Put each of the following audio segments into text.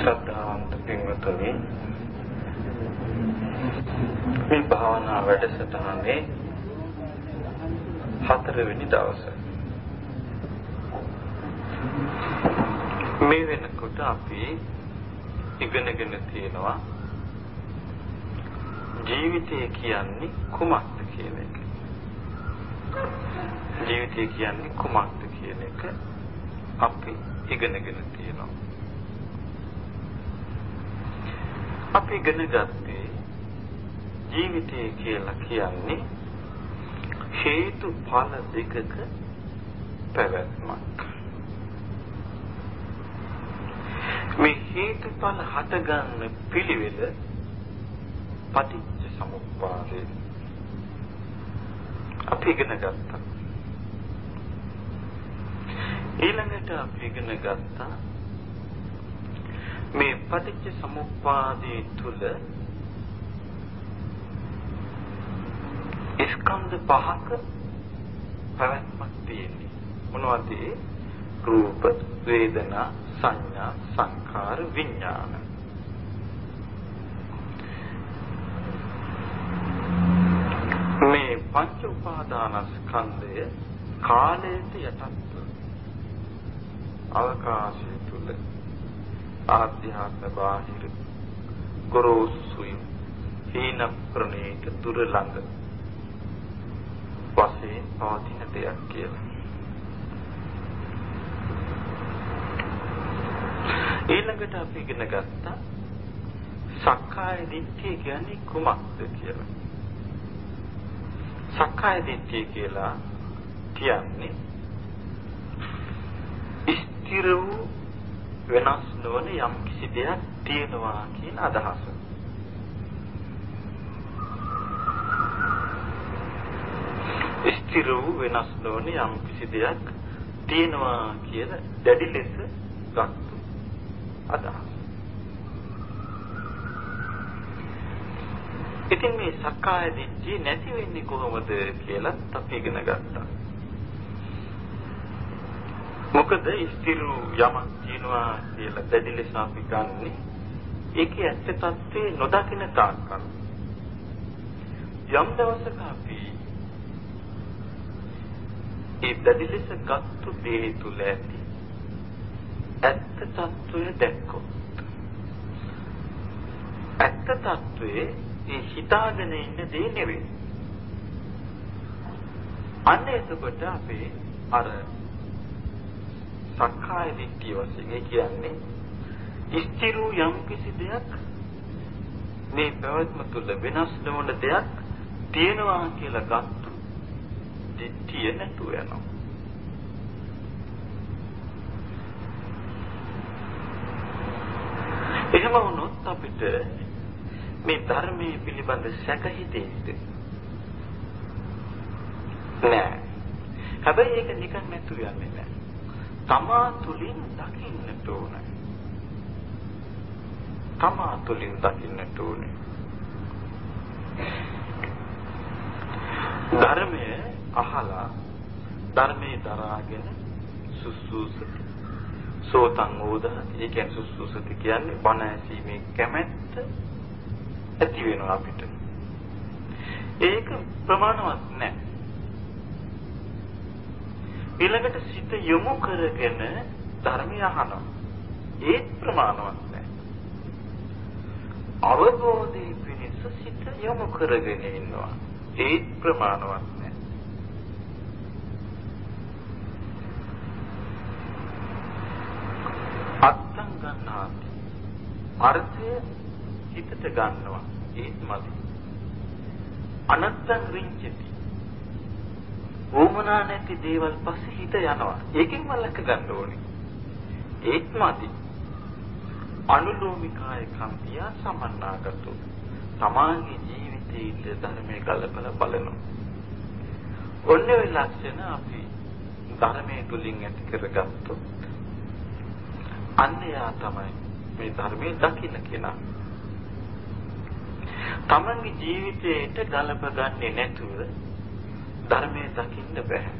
ශ්‍රද්ධාවන්ත පින්වතුනි මේ භාවනා වැඩසටහනේ හතරවෙනි දවසේ මේ වෙනකොට අපි ඉගෙනගෙන තියෙනවා ජීවිතය කියන්නේ කුමක්ද කියන එක. ජීවිතය කියන්නේ කුමක්ද කියන එක අපි ඉගෙනගෙන තියෙනවා. අපි ඉගෙන ගත්තේ ජීවිතය කියලා කියන්නේ හේතු ඵල දෙකක පැවැත්මක්. මේ හේතුඵල හටගන්න පිළිවෙල පටිච්ච සමුප්පාදේ අපි ඉගෙන ගත්තා. ඊළඟට අපි ඉගෙන ගත්තා මේ පටිච්ච සමුප්පාදයේ තුල ස්කන්ධ පහක පැවැත්මක් තියෙන්නේ. මොනවද රූප වේදනා සංඥා සංඛාර විඥාන. මේ පංච උපාදානස්කන්ධය කාලයට යටත්ව අවකාශය තුල ආධ්‍යාත්ම බාහිර ගොරෝසුයි හීන ප්‍රණීත දුර ළඟ වශයෙන් පවතින දෙයක් කියලා. ඊළඟට අපි ඉගෙන ගත්තා සක්කාය දිට්ඨිය කියන්නේ කුමක්ද කියලා. සක්කාය දිට්ඨිය කියලා කියන්නේ ස්ථිර වූ වෙනස් නොවන යම් කිසි දෙයක් තියෙනවා කියන අදහස. ස්ථිර වූ වෙනස් නොවන යම් කිසි දෙයක් තියෙනවා කියන දැඩි ලෙස ගත්තු අදහස. ඉතින් මේ සක්කාය දිට්ඨිය නැති වෙන්නේ කොහොමද කියලා අපි ඉගෙන ගත්තා. මොකද ස්ථිරු යමක් කියනවා කියලා දැඩි ලෙස අපි ගන්නෙ. ඒකේ ඇත්ත తත්වේ නොදකින තාක්කල්. යම් දවසක අපි ඒ දැඩි ලෙස ගත්තු දේ තුල ඇති ඇත්ත తත්වය දැක්කොත් ඇත්ත తත්වේ ඒ හිතාගෙන ඉන්න දේ නෙවෙයි. අන්න එතකොට අපේ අර සක්කාය දිට්ඨිය වශයෙන් ඒ කියන්නේ ස්ථිරු යම් කිසි දෙයක් මේ පැවැත්ම තුළ වෙනස් නොවන දෙයක් තියෙනවා කියලා ගත්තු දිට්ඨිය නැතුව යනවා. එහෙම වුණොත් අපිට මේ ධර්මයේ පිළිබඳ සැක හිතෙයිද? නෑ. හැබැයි ඒක නිකන් නැතුව යන්නේ නෑ. තමා තුලින් දකින්නට ඕන. තමා තුලින් දකින්නට ඕන. ධර්මය අහලා ධර්මයේ දරාගෙන සුසුසති සෝතං ඕද ඒ කියන්නේ සුසුසති කියන්නේ බණ ඇසීමේ කැමැත්ත ඇති වෙනවා අපිට. ඒක ප්‍රමාණවත් නැහැ. ඊළඟට සිත යොමු කරගෙන ධර්මය අහනවා. ඒත් ප්‍රමාණවත් නැහැ. අවබෝධයේ පිණිස සිත යොමු කරගෙන ඉන්නවා. ඒත් ප්‍රමාණවත් නැහැ. අත්තං ගන්නාති. අර්ථය හිතට ගන්නවා. ඒත් මදි. අනත්තං රිංචති. වොමනා නැති දේවල් පස්සේ හිත යනවා. ඒකෙන් මලක ගන්න ඕනේ. ඒත් මදි. අනුලෝමිකාය කම්පිය සමන්නාගතෝ. තමාගේ ජීවිතයේ ධර්මයේ කලබල බලනවා. ඔන්න ඔය ලක්ෂණ අපි ධර්මයේ තුලින් ඇති කරගත්තොත් අන්‍යයා තමයි මේ ධර්මයේ දකින්න කෙනා. තමන්ගේ ජීවිතයට ගලප ගන්නේ නැතුව ධර්මයේ දකින්න බෑ.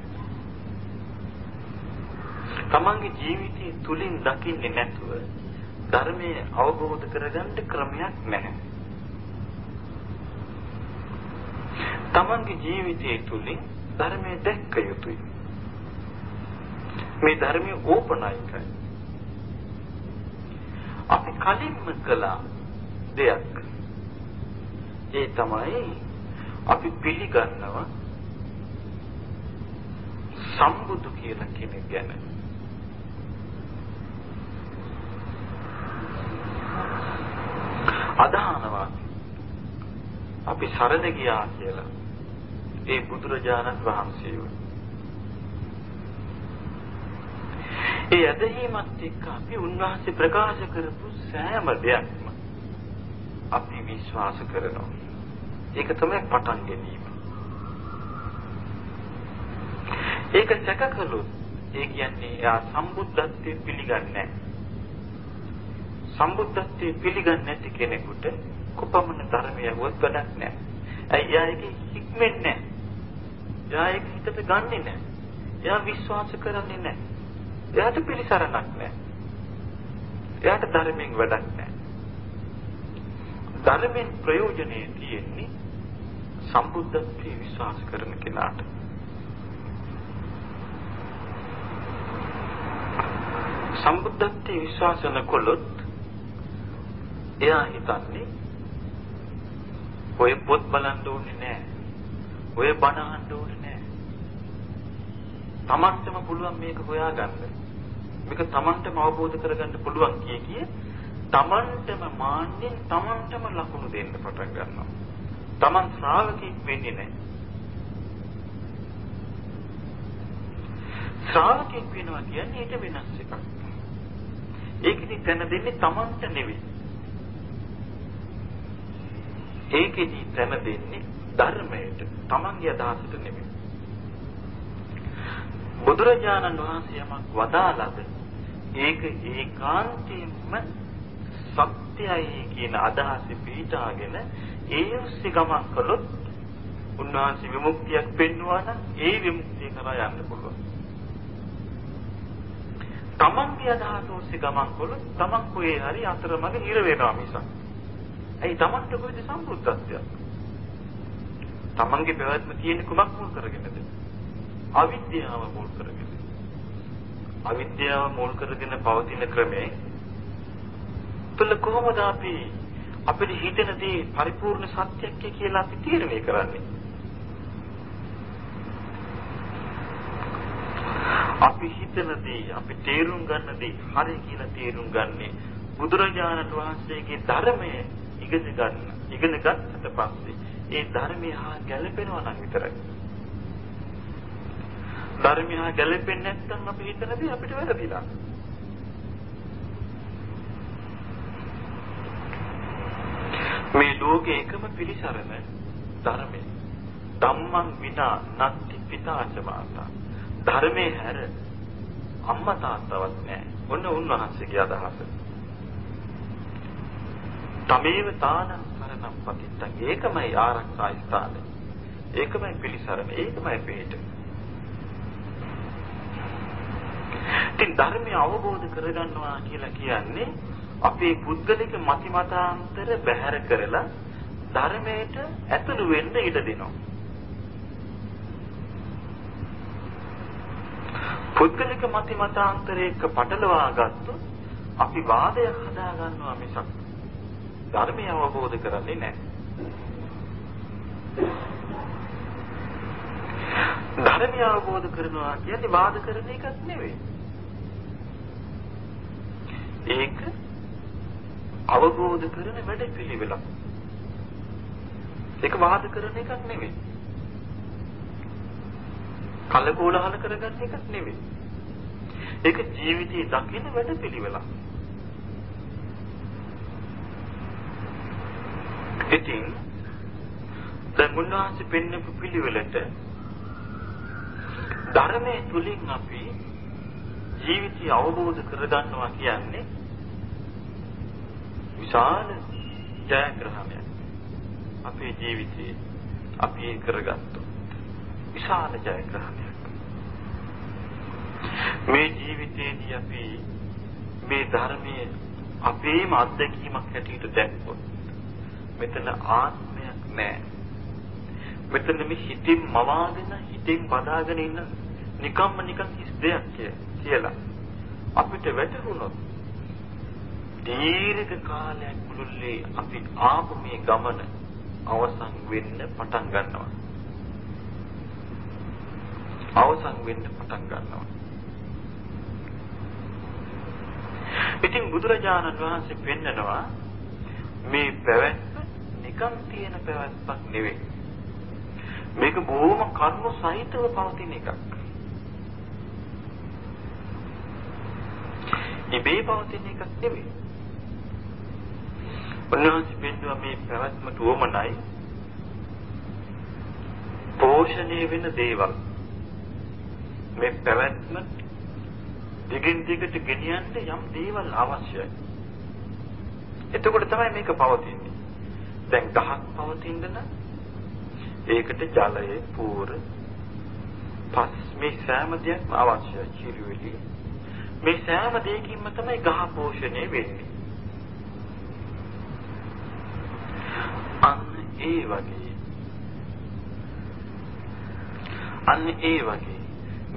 තමන්ගේ ජීවිතය තුලින් දකින්නේ නැතුව ධර්මයේ අවබෝධ කරගන්න ක්‍රමයක් නැහැ. තමන්ගේ ජීවිතය තුළින් ධර්මයේ දැක්ක යුතුයි. මේ ධර්මයේ ඕපනයිකයි. අපි කලින්ම කළ දෙයක්. ඒ තමයි අපි පිළිගන්නවා සම්බුදු කියලා කෙනෙක් ගැන. අදහනවා අපි සරණ ගියා කියලා. ඒ බුදුරජාණන් වහන්සේ ඒ ඇදහිමත් එක්ක අපි උන්වහන්සේ ප්‍රකාශ කරපු සෑම දෙයක්ම අපි විශ්වාස කරනවා. ඒක තමයි පටන් ගැනීම. ඒක සැකකලොත් ඒ කියන්නේ එයා සම්බුද්ධත්වයේ පිළිගන්නේ නැහැ. සම්බුද්ධත්වයේ පිළිගන්නේ නැති කෙනෙකුට කොපමණ ධර්මයක් වැඩක් නැහැ. ඇයි එයා ඒක හික්මෙන්නේ නැහැ. එයා ඒක හිතට ගන්නෙ නැහැ. එයා විශ්වාස කරන්නේ නැහැ. එයාට පිළිසරණක් නැහැ. එයාට ධර්මයෙන් වැඩක් නැහැ. ධර්මයෙන් ප්‍රයෝජනෙ තියෙන්නේ සම්බුද්ධත්වයේ විශ්වාස කරන කෙනාට. සම්බුද්ධත්වයේ විශ්වාස නොකළොත් එයා හිතන්නේ ඔය පොත් බලන්න ඕනේ නැහැ. ඔය බණ අහන්න ඕනේ නැහැ. තමන්ටම පුළුවන් මේක හොයාගන්න. මේක තමන්ටම අවබෝධ කරගන්න පුළුවන් කිය කිය තමන්ටම මාන්නෙන් තමන්ටම ලකුණු දෙන්න පටන් ගන්නවා. තමන් ශ්‍රාවකෙක් වෙන්නේ නැහැ. ශ්‍රාවකෙක් වෙනවා කියන්නේ ඊට වෙනස් එකක්. ඒකෙදි තැන දෙන්නේ තමන්ට නෙවෙයි. ඒකෙදි තැන දෙන්නේ ධර්මයට තමන්ගේ අදහසට නෙවෙයි. බුදුරජාණන් වහන්සේ යමක් වදාළද ඒක ඒකාන්තයෙන්ම සත්‍යයි කියන අදහස පිටාගෙන ඒ ඔස්සේ ගමන් කළොත් උන්වහන්සේ විමුක්තියක් පෙන්වුවා නම් ඒ විමුක්තිය කරා යන්න පුළුවන්. තමන්ගේ අදහස ඔස්සේ ගමන් කළොත් තමන් කොහේ හරි අතරමඟ හිර වෙනවා මිසක්. ඇයි තමන්ට කොයිද සම්බුද්ධත්වයක්? තමන්ගේ පැවැත්ම තියෙන කුමක් මුල් කරගෙනද? අවිද්‍යාව මුල් කරගෙන. අවිද්‍යාව මුල් කරගෙන පවතින ක්‍රමේ තුල කොහොමද අපි අපිට හිතෙන දේ පරිපූර්ණ සත්‍යයක් කියලා අපි තීරණය කරන්නේ? අපි හිතන දේ, අපි තේරුම් ගන්න දේ හරි කියලා තේරුම් ගන්නේ බුදුරජාණන් වහන්සේගේ ධර්මය ඉගෙන ගන්න. ඉගෙන ගන්නට පස්සේ ඒ ධර්මය හා ගැලපෙනවා නම් විතරයි. ධර්මය හා ගැලපෙන්නේ නැත්නම් අපි හිතන දේ අපිට වැරදිලා. මේ ලෝකේ එකම පිළිසරණ ධර්මය. ධම්මං විනා නත්ති පිතාච මාතා. ධර්මයේ හැර අම්මා තාත්තවත් නැහැ. ඔන්න උන්වහන්සේගේ අදහස. තමේව තානං සරණම් පතිත්තං. ඒකමයි ආරක්ෂා ස්ථානය. ඒකමයි පිළිසරණ. ඒකමයි පිළිට. ඉතින් ධර්මය අවබෝධ කරගන්නවා කියලා කියන්නේ අපේ පුද්ගලික මතිමතාන්තර බැහැර කරලා ධර්මයට ඇතුළු වෙන්න ඉඩ දෙනවා. පුද්ගලික මතිමතාන්තරයක පටලවා ගත්තොත් අපි වාදයක් හදා ගන්නවා මිසක් ධර්මය අවබෝධ කරන්නේ නැහැ. ධර්මය අවබෝධ කරනවා කියන්නේ වාද කරන එකක් නෙවෙයි. ඒක අවබෝධ කරන වැඩපිළිවෙලක්. ඒක වාද කරන එකක් නෙවෙයි. කලකෝලහල කරගන්න එකක් නෙවෙයි. ඒක ජීවිතේ දකින වැඩපිළිවෙලක්. ඉතින් දැන් මුන්නාසි පෙන්නපු පිළිවෙලට ධර්මයේ තුලින් අපි ජීවිතය අවබෝධ කරගන්නවා කියන්නේ විශාල ජයග්‍රහණයක්. අපේ ජීවිතයේ අපි ඒ කරගත්තු විශාල ජයග්‍රහණයක්. මේ ජීවිතයේදී අපි මේ ධර්මයේ අපේම අත්දැකීමක් හැටියට දැක්කොත් මෙතන ආත්මයක් නැහැ. මෙතන මේ හිතින් මවාගෙන හිතින් බදාගෙන ඉන්න නිකම්ම නිකන් හිස් දෙයක් කියලා අපිට වැටහුණොත් දීර්ඝ කාලයක් මුළුල්ලේ අපි ආපු මේ ගමන අවසන් වෙන්න පටන් ගන්නවා. අවසන් වෙන්න පටන් ගන්නවා. ඉතින් බුදුරජාණන් වහන්සේ පෙන්නනවා මේ පැවැත්ම නිකන් තියෙන පැවැත්මක් නෙවෙයි. මේක බොහොම කර්ම සහිතව පවතින එකක්. ඉබේ පවතින එකක් නෙවෙයි. උන්වහන්සේ පෙන්වුවා මේ පැවැත්මට උවමනයි පෝෂණය වෙන දේවල්. මේ පැවැත්ම දිගින් දිගට ගෙනියන්න යම් දේවල් අවශ්‍යයි. එතකොට තමයි මේක පවතින්නේ. දැන් ගහක් පවතින්න නම් ඒකට ජලය, පූර, පස් මේ සෑම දෙයක්ම අවශ්‍යයි. චිරුවිලි. මේ සෑම දෙයකින්ම තමයි ගහ පෝෂණය වෙන්නේ. අන්න ඒ වගේ අන්න ඒ වගේ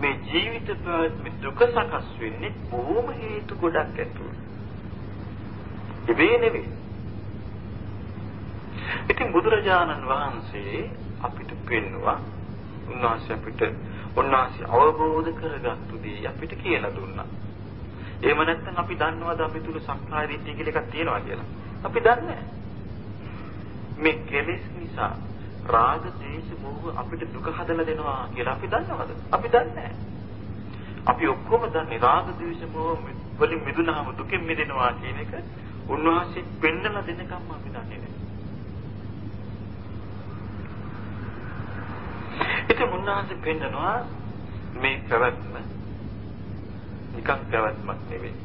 මේ ජීවිත පැවැත්ම දුක සකස් වෙන්නේ බොහොම හේතු ගොඩක් ඇතුළු. ඉබේ නෙවෙයි. ඉතින් බුදුරජාණන් වහන්සේ අපිට පෙන්නවා උන්වහන්සේ අපිට උන්වහන්සේ අවබෝධ කරගත්තු දේ අපිට කියලා දුන්නා. එහෙම නැත්නම් අපි දන්නවද අපි තුල සංස්කාර දිට්ඨිය කියලා එකක් තියෙනවා කියලා? අපි දන්නේ මේ කෙලෙස් නිසා රාග, දේශ, මෝහ අපිට දුක හදලා දෙනවා කියලා අපි දන්නවද? අපි දන්නේ අපි ඔක්කොම දන්නේ රාග, දේශ, මෝහ වලින් මිදුනහම දුකෙන් මිදෙනවා කියන එක උන්වහන්සේ පෙන්නලා දෙනකම් අපි දන්නේ නැහැ. ඉතින් උන්වහන්සේ පෙන්නනවා මේ පැවැත්ම නිකන් පැවැත්මක් නෙවෙයි.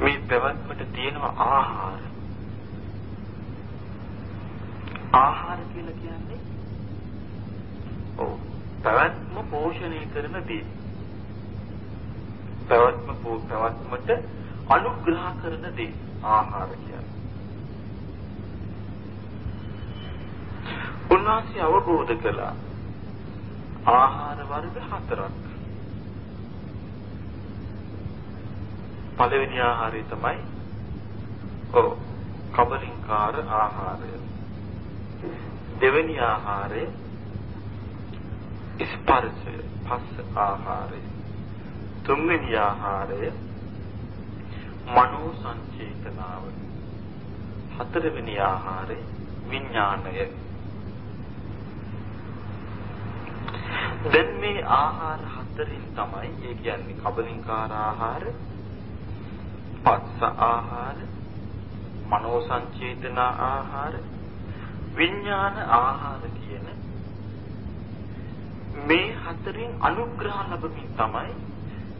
මේ පැවැත්මට තියෙනවා ආහාර. ආහාර කියලා කියන්නේ ඔව් පැවැත්ම පෝෂණය කරන දේ. පැවැත්ම පැවැත්මට අනුග්‍රහ කරන දේ ආහාර කියන්නේ. උන්වහන්සේ අවබෝධ කළා ආහාර වර්ග හතරක්. පළවෙනි ආහාරය තමයි ඔව් කබලින්කාර ආහාරය. දෙවෙනි ආහාරය ස්පර්ශය පස්ස ආහාරය. තුන්වෙනි ආහාරය මනෝ සංචේතනාව. හතරවෙනි ආහාරය විඥාණය. දැන් මේ ආහාර හතරින් තමයි ඒ කියන්නේ කබලින්කාර ආහාර පස්ස ආහාර, මනෝ සංචේතන ආහාර, විඥාන ආහාර කියන මේ හතරෙන් අනුග්‍රහ ලැබමින් තමයි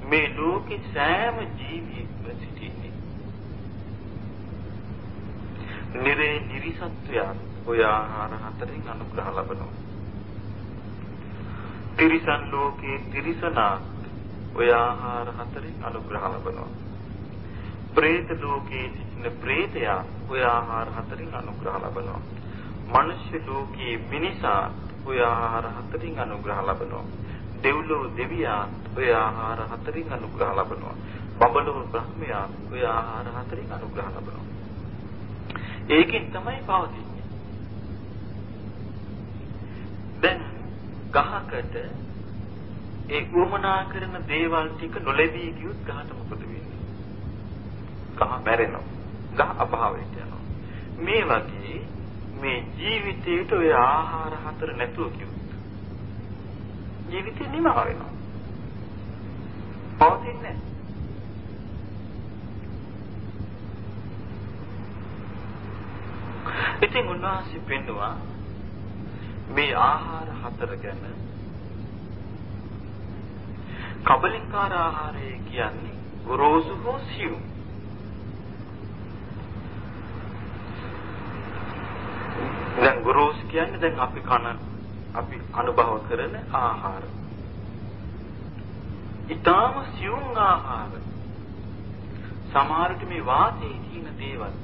මේ ලෝකේ සෑම ජීවියෙක්ම සිටින්නේ. නිරේ නිරිසත්වයන් ඔය ආහාර හතරෙන් අනුග්‍රහ ලබනවා. තිරිසන් ලෝකේ තිරිසනා ඔය ආහාර හතරෙන් අනුග්‍රහ ලබනවා. പ്രേත ලෝකේ සිටින പ്രേතයා ඔය ආහාර හතරෙන් අනුග්‍රහ ලබනවා. මනුෂ්‍ය ලෝකයේ මිනිසා ඔය ආහාර හතරින් අනුග්‍රහ ලබනවා. දෙව්ලොව දෙවියා ඔය ආහාර හතරින් අනුග්‍රහ ලබනවා. බඹලොව බ්‍රහ්මයා ඔය ආහාර හතරින් අනුග්‍රහ ලබනවා. ඒකෙන් තමයි පවතින්නේ. දැන් ගහකට ඒ උවමනා කරන දේවල් ටික නොලැබී ගියොත් ගහට මොකද වෙන්නේ? ගහ මැරෙනවා. ගහ අභාවයට යනවා. මේ වගේ මේ ජීවිතේට ඔය ආහාර හතර නැතුව කිව්වොත් ජීවිතේ නිමා වෙනවා. පවතින්නේ ඉතින් උන්වහන්සේ පෙන්නවා මේ ආහාර හතර ගැන කබලින්කාර ආහාරය කියන්නේ ගොරෝසු හෝ සියුම් දැන් ගොරෝසු කියන්නේ දැන් අපි කන අපි අනුභව කරන ආහාර. ඊටාම සියුම් ආහාර. සමහරට මේ වාතයේ තියෙන දේවල්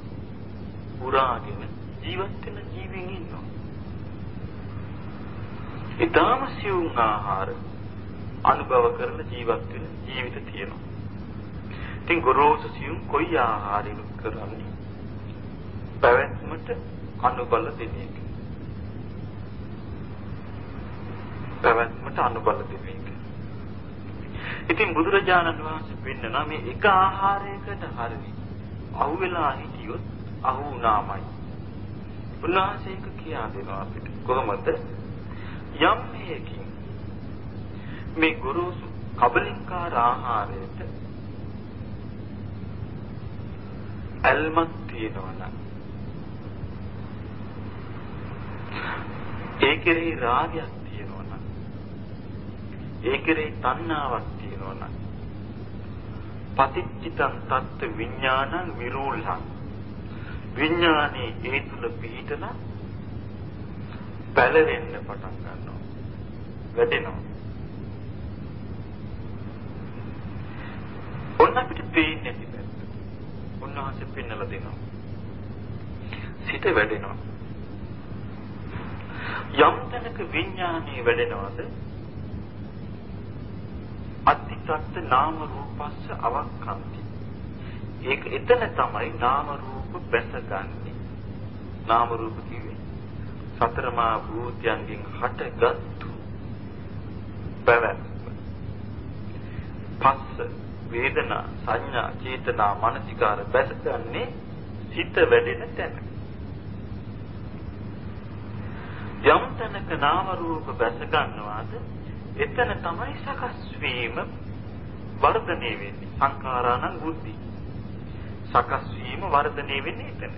පුරාගෙන ජීවත් වෙන ජීවීන් ඉන්නවා. ඊටාම සියුම් ආහාර අනුභව කරලා ජීවත් වෙන ජීවිත තියෙනවා. ඉතින් ගොරෝසු සියුම් කොයි ආහාරයක කරන්නේ? පැවැත්මට අනුබල දෙන එක. පැවැත්මට අනුබල දෙන එක. ඉතින් බුදුරජාණන් වහන්සේ පෙන්නනවා මේ එක ආහාරයකට හරි අහු වෙලා හිටියොත් අහු වුණාමයි. උන්වහන්සේ ඒක කියා දෙනවා අපිට. කොහොමද? යම් හේකින් මේ ගුරුසු කබලින්කාර ආහාරයට ඇල්මක් තියෙනවා නම් ඒ කෙරෙහි රාගයක් තියෙනවා නම් ඒ කෙරෙහි තණ්හාවක් තියෙනවා නම්. පටිච්චිතං තත්ත්ව විඥානං විරූල්හං විඥානේ ඒ තුල පිහිටලා පැලෙන්න පටන් ගන්නවා. වැටෙනවා. ඔන්න අපිට පේන්නේ නැති පැත්ත. උන්වහන්සේ පෙන්නලා දෙනවා. සිත වැඩෙනවා. යම් තැනක විඥානේ වැඩෙනවද අත්‍යත්ත නාම රූපස්ස අවක්ඛන්ති ඒක එතන තමයි නාම රූප බැසගන්නේ. නාම රූප කිව්වේ සතරමා භූතයන්ගෙන් හටගත්තු පැවැත්ම. පස්ස වේදනා සංඥා චේතනා මනසිකාර බැසගන්නේ සිත වැඩෙන තැන. යම් තැනක නාම රූප බැස ගන්නවාද එතන තමයි සකස් වීම වර්ධනය වෙන්නේ. සංඛාරාණං බුද්ධි සකස් වීම වර්ධනය වෙන්නේ එතන.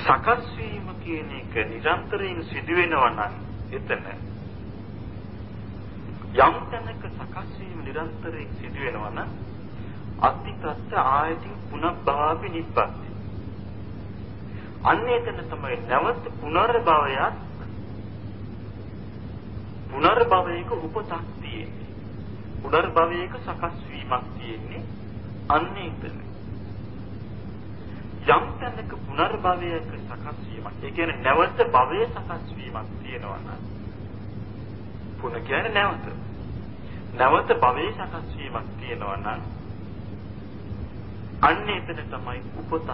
සකස් වීම කියන එක නිරන්තරයෙන් සිදු වෙනවා නම් එතන යම් තැනක සකස් වීම නිරන්තරයෙන් සිදු වෙනවා නම් අත්තිතත්ත ආයතින් පුනබ්භාපි නිබ්බති අන්නේ එතන තමයි නැවත පුනර්භවයක් පුනර්භවයක උපතක් තියෙන්නේ. පුනර්භවයක සකස් වීමක් තියෙන්නේ අන්නේ එතන. යම් තැනක පුනර්භවයක සකස් වීමක් ඒ කියන්නේ නැවත භවයේ සකස් වීමක් තියෙනවා නම් පුන කියන්නේ නැවත. නැවත භවයේ සකස් වීමක් තියෙනවා නම් අන්න එතන තමයි උපත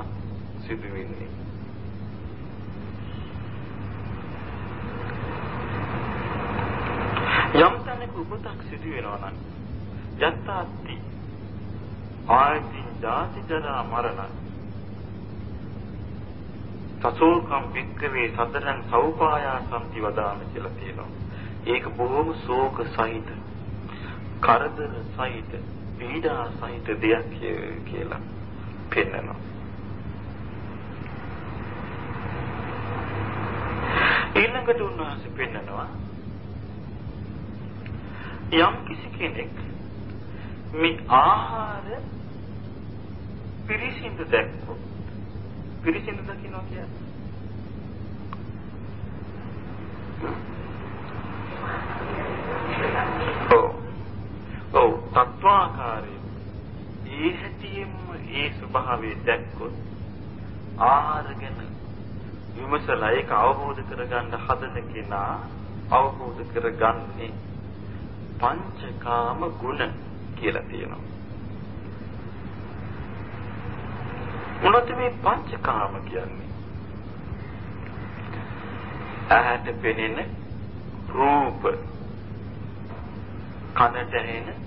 සිදු වෙන්නේ. යම් තැනක උපතක් සිදු වෙනවා නම් යත්තාත්ති ආයතින් ජාති ජරා මරණ සසෝකම් වික්කවේ සතරන් සෞපායාසම්ති වදාන කියලා තියෙනවා. ඒක බොහොම ශෝක සහිත කරදර සහිත පීඩා සහිත දෙයක් කියලා පෙන්වනවා. ඊළඟට උන්වහන්සේ පෙන්වනවා යම් කිසි කෙනෙක් මේ ආහාර පිරිසිදු දැක්කොත් පිරිසිදු දකින්නවා කියන්නේ ඔව් ඔව් තත්වාකාරයේ ඒ හැටියෙන්ම ඒ ස්වභාවය දැක්කොත් ආහාර ගැන විමසලා ඒක අවබෝධ කරගන්න හදන කෙනා අවබෝධ කරගන්නේ පංචකාම ගුණ කියලා තියෙනවා. මොනවද මේ පංචකාම කියන්නේ? ඇහැට පෙනෙන රූප කනට ඇහෙන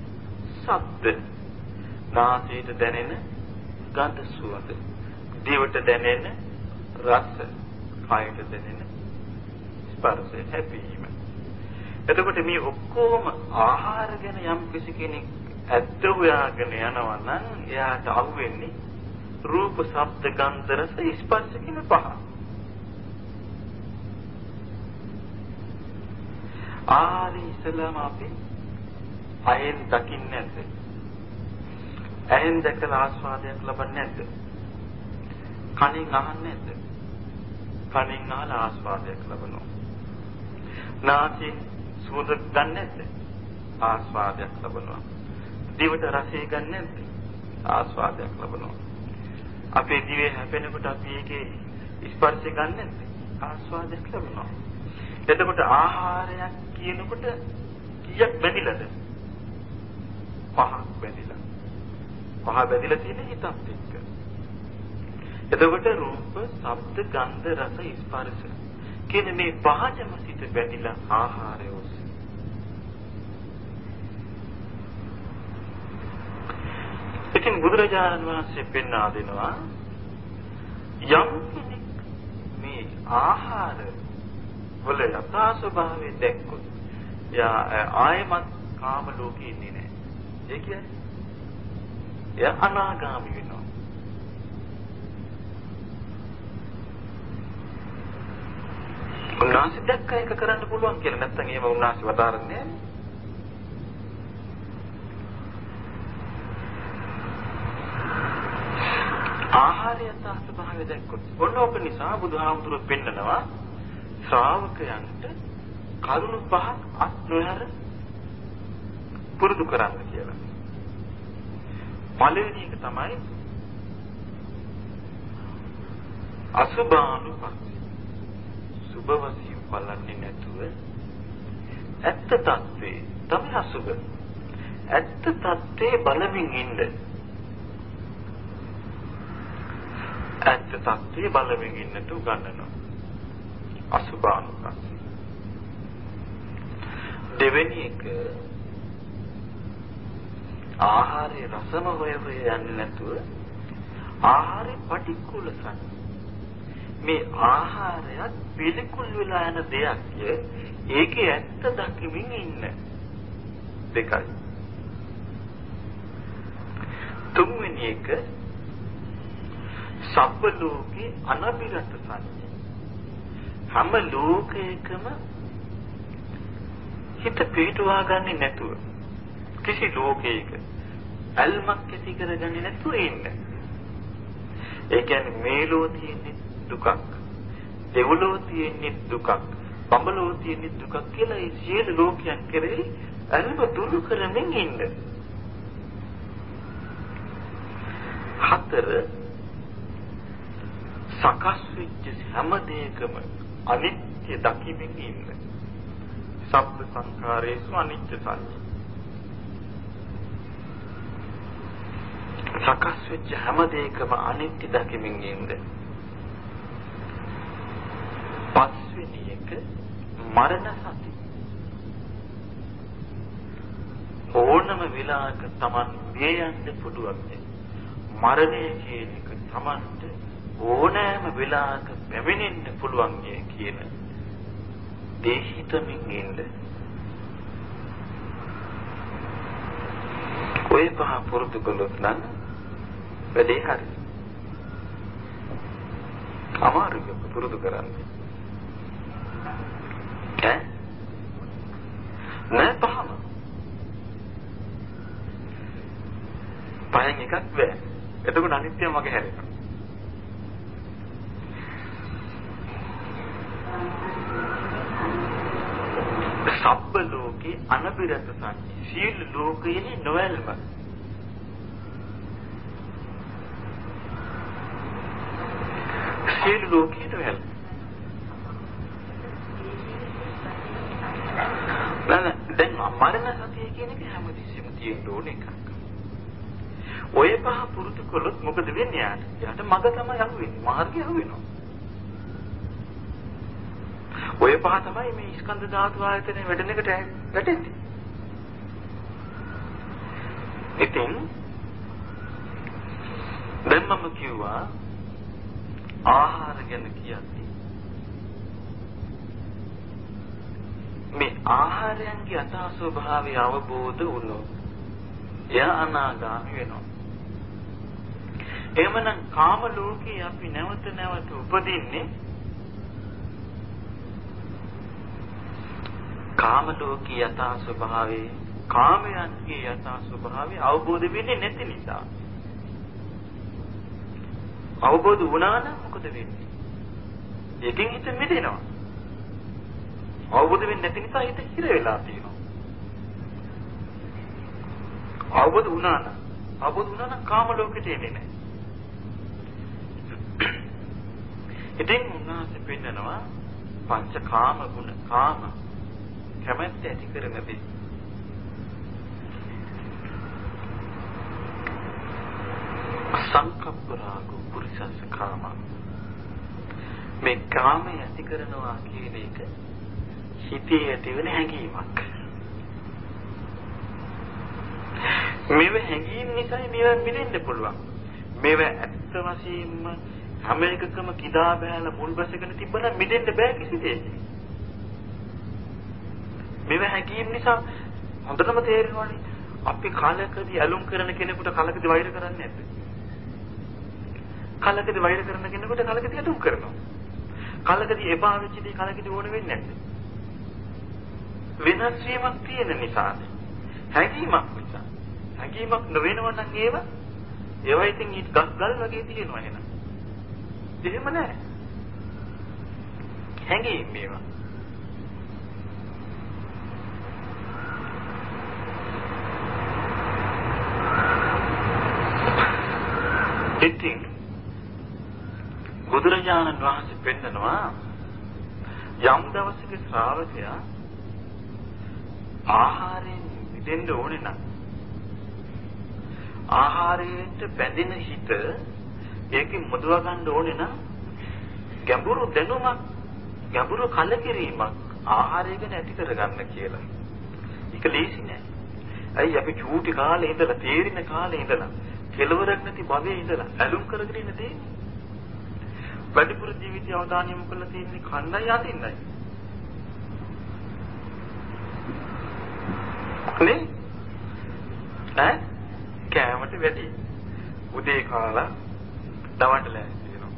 ශබ්ද නාසයට දැනෙන ගඳ සුවඳ. දිවට දැනෙන රස. කයට දැනෙන ස්පර්ශය හැපීම. එතකොට මේ ඔක්කොම ආහාර ගැන යම් කිසි කෙනෙක් ඇත්ත හොයාගෙන යනවා නම් එයාට අහුවෙන්නේ රූප ශබ්ද ගන්ධ රස ස්පර්ශ කියන පහ. ආරි ඉස්ලාම අපි අයෙන් දකින්නේ නැද්ද ඇහෙන් දැකලා ආස්වාදයක් ලබන්නේ නැද්ද? කනින් අහන්නේ නැද්ද? කනින් අහලා ආස්වාදයක් ලබනවා. නාසයෙන් සුවඳ ගන්න නැද්ද? ආස්වාදයක් ලබනවා. දිවට රසය ගන්න නැද්ද? ආස්වාදයක් ලබනවා. අපේ දිවේ හැපෙනකොට අපි ඒකේ ස්පර්ශය ගන්න නැද්ද? ආස්වාදයක් ලබනවා. එතකොට ආහාරයක් කියනකොට කීයක් බැඳිලාද? පහක් බැඳිලා. පහ බැඳිලා තියෙන හිතත් එක්ක. එතකොට රූප, ශබ්ද, ගන්ධ, රස, ස්පර්ශ කියන මේ පහම සිට බැඳිලා ආහාරය ඔස්සේ. ඉතින් බුදුරජාණන් වහන්සේ පෙන්වා දෙනවා යම් කෙනෙක් මේ ආහාර වල යථා ස්වභාවය දැක්කොත් එයා ආයමත් කාම ලෝකේ ඉන්නේ නැහැ. ඒ කියන්නේ එයා අනාගාමී වෙනවා. උන්වහන්සේ දැක්ක එක කරන්න පුළුවන් කියලා නැත්නම් එහෙම උන්වහන්සේ වදාරන්නේ ආහාරය සාස්භාවය දැක්කොත් ඔන්න ඔබ නිසා බුදුහාමුදුරුවෝ පෙන්නනවා ශ්‍රාවකයන්ට කරුණු පහක් අත් නොහැර පුරුදු කරන්න කියලා. පළවෙනි එක තමයි අසුභානුපස්සී. සුභ වශයෙන් බලන්නේ නැතුව ඇත්ත తත්වේ තමයි අසුභ. ඇත්ත తත්වේ බලමින් ඉන්න. ඇත්ත తත්වේ බලමින් ඉන්නට උගන්වනවා. අසුභානුපස්සී. දෙවෙනි එක ආහාරයේ රසම හොය හොය යන්නේ නැතුව ආහාරේ පටික්කුල සං මේ ආහාරයත් පිළිකුල් වෙලා යන දෙයක්ය ඒකේ ඇත්ත දකිමින් ඉන්න. දෙකයි. තුන්වෙනි එක සබ්බ ලෝකේ අනබිරත සංඥා. හැම ලෝකයකම හිත පිටුවා ගන්නේ නැතුව කිසි ලෝකයක ඇල්මක් ඇති කරගන්නේ නැතුව ඉන්න. ඒ කියන්නේ මේලෝ තියෙන්නේ දුකක්. දෙව්ලෝ තියෙන්නේ දුකක්. බඹලෝ තියෙන්නේ දුකක් කියලා ඒ සියලු ලෝකයන් කෙරෙහි ඇල්ම දුරු කරමින් ඉන්න. හතර සකස් වෙච්ච හැම දෙයකම අනිත්‍ය දකිමින් ඉන්න. සබ්බ සංඛාරේසු අනිත්‍ය සංඥා සකස් වෙච්ච හැම දෙයකම අනිත්‍ය දකිමින් ඉන්න. පස්වෙනි එක මරණ සති. ඕනම විලාක Taman මිය යන්න පුළුවන්. මරණය කියන එක Tamanට ඕනෑම විලාක පැමිණෙන්න පුළුවන් කියන දේහිතමින් ඉන්න. ඔය පහ පුරුදු කළොත් නම් වැඩේ හරි. අමාරුයි පුරුදු කරන්න. ඈ? නෑ පහම. පහෙන් එකක් බෑ. එතකොට අනිත්‍යම වගේ හැරෙනවා. සබ්බ ලෝකේ අනබිරත සංඥා. සීල ලෝකයේ නොවැල්ම. සියලු ලෝකයට වැළ. නෑ දැන් මරණ සතිය කියන එක හැමතිස්සෙම තියෙන්න ඕන එකක්. ඔය පහ පුරුදු කළොත් මොකද වෙන්නේ යාට? යාට මග තමයි අහුවෙන්නේ. මාර්ගය අහුවෙනවා. ඔය පහ තමයි මේ ස්කන්ධ ධාතු ආයතනේ වැඩෙන එකට වැටෙන්නේ. ඉතින් දැන් මම කිව්වා ආහාර ගැන කියන්නේ මේ ආහාරයන්ගේ යථා ස්වභාවය අවබෝධ වුණොත් එයා අනාගාමී වෙනවා. එහෙමනම් කාම ලෝකේ අපි නැවත නැවත උපදින්නේ කාම ලෝකේ යථා ස්වභාවයේ කාමයන්ගේ යථා ස්වභාවය අවබෝධ වෙන්නේ නැති නිසා. අවබෝධ වුණා නම් මොකද වෙන්නේ? ඒකෙන් හිත මිදෙනවා. අවබෝධ වෙන්නේ නැති නිසා හිත හිර වෙලා තියෙනවා. අවබෝධ වුණා නම් අවබෝධ වුණා නම් කාම ලෝකෙට එන්නේ නැහැ. ඉතින් උන්වහන්සේ පෙන්නනවා පංච කාම ගුණ කාම කැමැත්ත ඇති කරන දේ. සංකප්ප රාගෝ පුරිසස්ස කාම මේ කාමය ඇති කරනවා කියන එක හිතේ ඇතිවන හැඟීමක්. මේව හැඟීම් නිසා මේව මිදෙන්න පුළුවන්. මේව ඇත්ත වශයෙන්ම හැම එකකම කිදා බෑලා මුල් බැසගෙන තිබ්බනම් මිදෙන්න බෑ කිසි දෙයකින්. මේව හැඟීම් නිසා හොඳටම තේරෙනවානේ අපි කාලයකදී ඇලුම් කරන කෙනෙකුට කලකදී වෛර කරන්නේ නැද්ද? කලකදී වෛර කරන කෙනෙකුට කලකදී ඇලුම් කරනවා. කලකදී එපා වෙච්ච දේ කලකදී ඕන වෙන්නේ නැද්ද? වෙනස් වීමක් තියෙන නිසා. හැඟීමක් නිසා. හැඟීමක් නොවෙනවා නම් ඒව ඒවා ඉතින් ඊට ගස්ගල් වගේ තියෙනවා එහෙනම්. එහෙම නැහැ. හැඟීම් මේවා. බුදුරජාණන් වහන්සේ පෙන්නනවා යම් දවසක ශ්‍රාවකයා ආහාරයෙන් මිදෙන්න ඕනේ නම් ආහාරයට බැඳෙන හිත ඒකෙන් මුදව ගන්න ඕනේ නම් ගැඹුරු දැනුමක් ගැඹුරු කලකිරීමක් ආහාරය ගැන ඇති කරගන්න කියලා. ඒක ලේසි නෑ. ඇයි අපි චූටි කාලේ ඉඳලා තේරින කාලේ ඉඳලා කෙලවරක් නැති භවයේ ඉඳලා ඇලුම් කරගෙන ඉන්න දෙන්නේ. වැඩිපුර ජීවිතය අවධානය යොමු කරලා තියෙන්නේ කන්නයි අදින්නයි. නේ? ඈ කෑමට වැඩි. උදේ කාලා දවල්ට ලෑස්ති වෙනවා.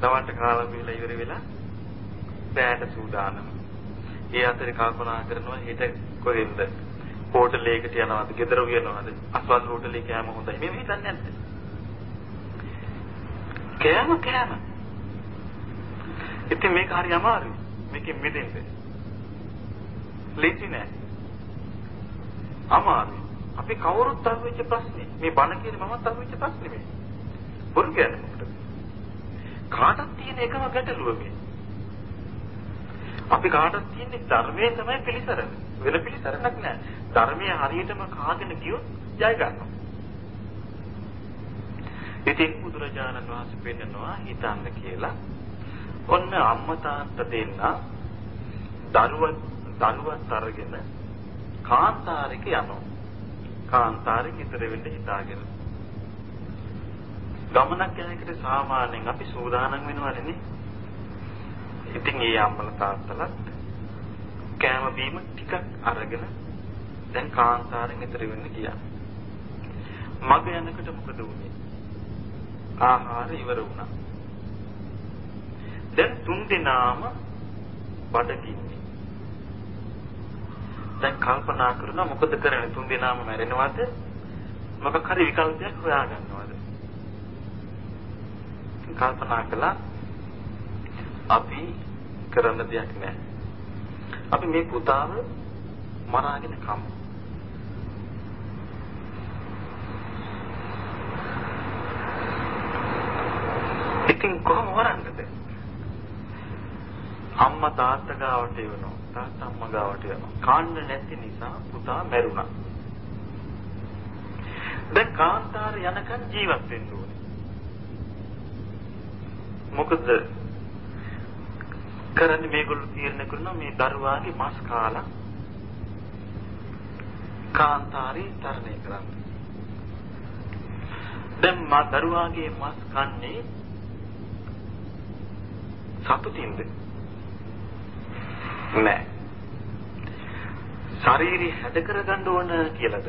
දවල්ට කාලා බීලා ඉවර වෙලා බෑට සූදානම්. ඒ අතරේ කල්පනා කරනවා හෙට කොහෙන්ද? හෝටලයකට යනවද? ගෙදර යනවද? අස්වල් හෝටලේ කෑම හොඳයි. මේ හිතන්නේ නැද්ද? කෑම කෑම. ඉතින් මේක හරි අමාරුයි. මේකෙන් මිදෙන්න. ලේසි නෑ. අමාරුයි. අපි කවුරුත් අහුවෙච්ච ප්‍රශ්නේ. මේ බණ කියන මමත් අහුවෙච්ච ප්‍රශ්නේ මේ. බොරු කියන්නේ මොකටද? කාටත් තියෙන එකම ගැටලුව මේ. අපි කාටත් තියෙන්නේ ධර්මයේ තමයි පිළිසරණ. වෙන පිළිසරණක් නෑ. ධර්මයේ හරියටම කාගෙන ගියොත් ජය ගන්නවා. ඉතින් බුදුරජාණන් වහන්සේ පෙන්නනවා හිතන්න කියලා. ඔන්න අම්මා තාත්තා දෙන්න දරුවත් දරුවත් අරගෙන කාන්තාරයක යනවා. කාන්තාරෙක ඉතර වෙන්න හිතාගෙන. ගමනක් යන එකට සාමාන්‍යයෙන් අපි සූදානම් වෙනවනේ නේ. ඉතින් ඒ අම්මලා තාත්තලාත් කෑම බීම ටිකක් අරගෙන දැන් කාන්තාරෙන් ඉතර වෙන්න ගියා. මග යනකොට මොකද වුනේ? ආහාර ඉවර වුණා. දැන් තුන් දෙනාම බඩගින්නේ. දැන් කල්පනා කරනවා මොකද කරන්නේ තුන් දෙනාම මැරෙනවද? මොකක් හරි විකල්පයක් හොයාගන්නවද? කල්පනා කළා අපි කරන්න දෙයක් නැහැ. අපි මේ පුතාව මරාගෙන කමු. ඉතින් කොහොම වරන්නද? අම්මා තාත්තා ගාවට එවනවා. තාත්තා අම්මා ගාවට යනවා. කාන්න නැති නිසා පුතා මැරුණා. දැන් කාන්තාර යනකන් ජීවත් වෙන්න ඕනේ. මොකද කරන්නේ මේගොල්ලෝ තීරණය කරනවා මේ දරුවාගේ මස් කාලා කාන්තාරේ තරණය කරන්න. දැන් මා දරුවාගේ මස් කන්නේ සතුටින්ද? නෑ. ශාරීරි හැද කරගන්න ඕන කියලාද?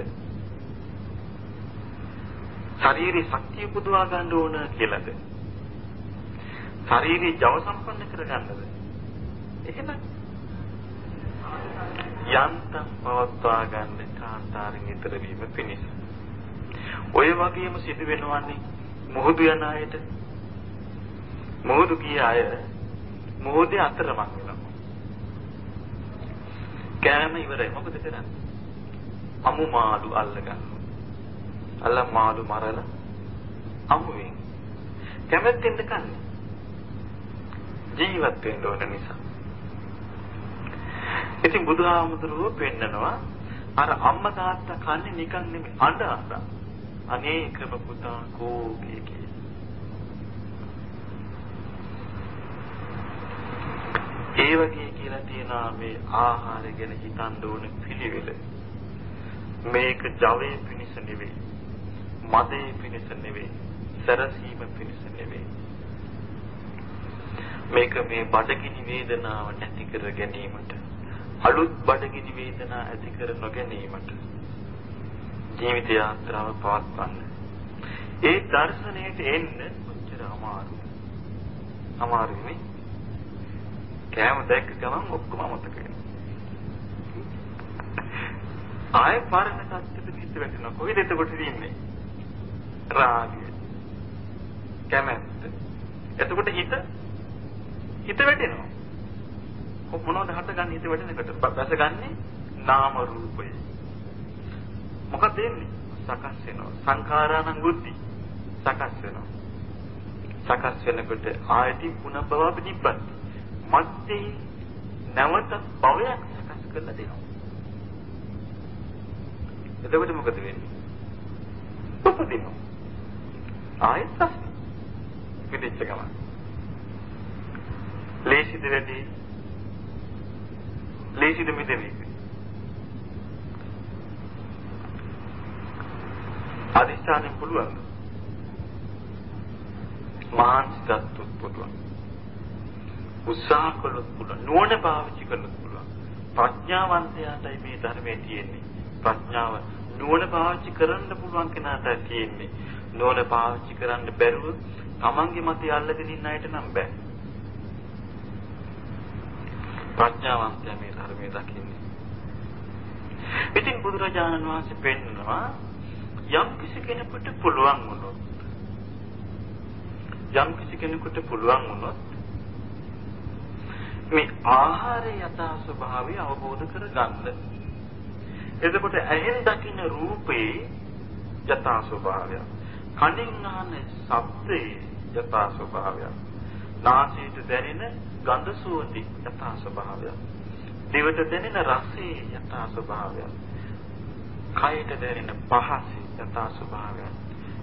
ශාරීරි ශක්තිය පුදවා ගන්න ඕන කියලාද? ශාරීරි ජව සම්පන්න කරගන්නද? එහෙම යන්තම් පවත්වා ගන්න කාන්තාරෙන් ඈතර වීම පිණිස. ඔය වගේම සිදු වෙනවන්නේ මුහුදු යන අයට මුහුදු ගිය අය මොහොතේ අතරමං වෙනවා. කෑම ඉවරයි. මොකද කරන්නේ? අමු මාළු අල්ල ගන්නවා. අල්ල මාළු මරලා අමුවෙන් කැමැත්තෙන්ද කන්නේ. ජීවත් වෙන්න ඕන නිසා. ඉතින් බුදුහාමුදුරුවෝ පෙන්නනවා අර අම්මා තාත්තා කන්නේ නිකන් නෙමෙයි අඬ අඬ. අනේ ක්‍රම පුතා කෝකේ කිය. ඒ වගේ කියලා තියනවා මේ ආහාර ගැන හිතන්න ඕන පිළිවෙල. මේක ජවයේ පිණිස නෙවෙයි. මදේ පිණිස නෙවෙයි. සරසීම පිණිස නෙවෙයි. මේක මේ බඩගිනි වේදනාව නැති කර ගැනීමට අලුත් බඩගිනි වේදනා ඇති කර නොගැනීමට ජීවිත යාත්‍රාව පවත්වන්න. ඒ දර්ශනයට එන්න කොච්චර අමාරුද? අමාරුනේ. කෑම දැක්ක ගමන් ඔක්කොම අමතක වෙනවා. ආයෙ පරණ තත්ත්වෙට හිත වැටෙනවා. කොහෙද එතකොට ඉන්නේ? රාගය. කැමැත්ත. එතකොට හිත හිත වැටෙනවා. මොනවද හටගන්නේ හිත වැටෙනකොට? බැසගන්නේ නාම රූපය. මොකක්ද එන්නේ? සකස් වෙනවා. සංඛාරාණං බුද්ධි සකස් වෙනවා. සකස් වෙනකොට ආයති පුනබ්බව නිබ්බත්. මත්තේ නැවත භවයක් සකස් කරලා දෙනවා. එතකොට මොකද වෙන්නේ? උපදිනවා. ආයෙත් ප්‍රශ්න. පිටිච්ච ගමන්. ලේසිද වැඩි? ලේසිද මිදෙන්නේ? අදිස්ථානෙ පුළුවන්. මානසිකත්වයක් පුළුවන්. උත්සාහ කළොත් පුළුවන්. නුවණ පාවිච්චි කළොත් පුළුවන්. ප්‍රඥාවන්තයාටයි මේ ධර්මයේ තියෙන්නේ. ප්‍රඥාව නුවණ පාවිච්චි කරන්න පුළුවන් කෙනාටයි තියෙන්නේ. නුවණ පාවිච්චි කරන්න බැරුව තමන්ගේ මතය අල්ලගෙන ඉන්න අයට නම් බෑ. ප්‍රඥාවන්තයා මේ ධර්මයේ දකින්නේ. ඉතින් බුදුරජාණන් වහන්සේ පෙන්නනවා යම් කිසි කෙනෙකුට පුළුවන් වුණොත් යම් කිසි කෙනෙකුට පුළුවන් වුණොත් මේ ආහාරයේ යථා ස්වභාවය අවබෝධ කරගන්න. එතකොට ඇහෙන් දකින්න රූපේ යථා ස්වභාවය. කනින් අහන ශබ්දේ යථා ස්වභාවය. නාසයට දැනෙන ගඳ සුවඳ යථා ස්වභාවය. දිවට දැනෙන රසයේ යථා ස්වභාවය. කයට දැනෙන පහසේ යථා ස්වභාවය.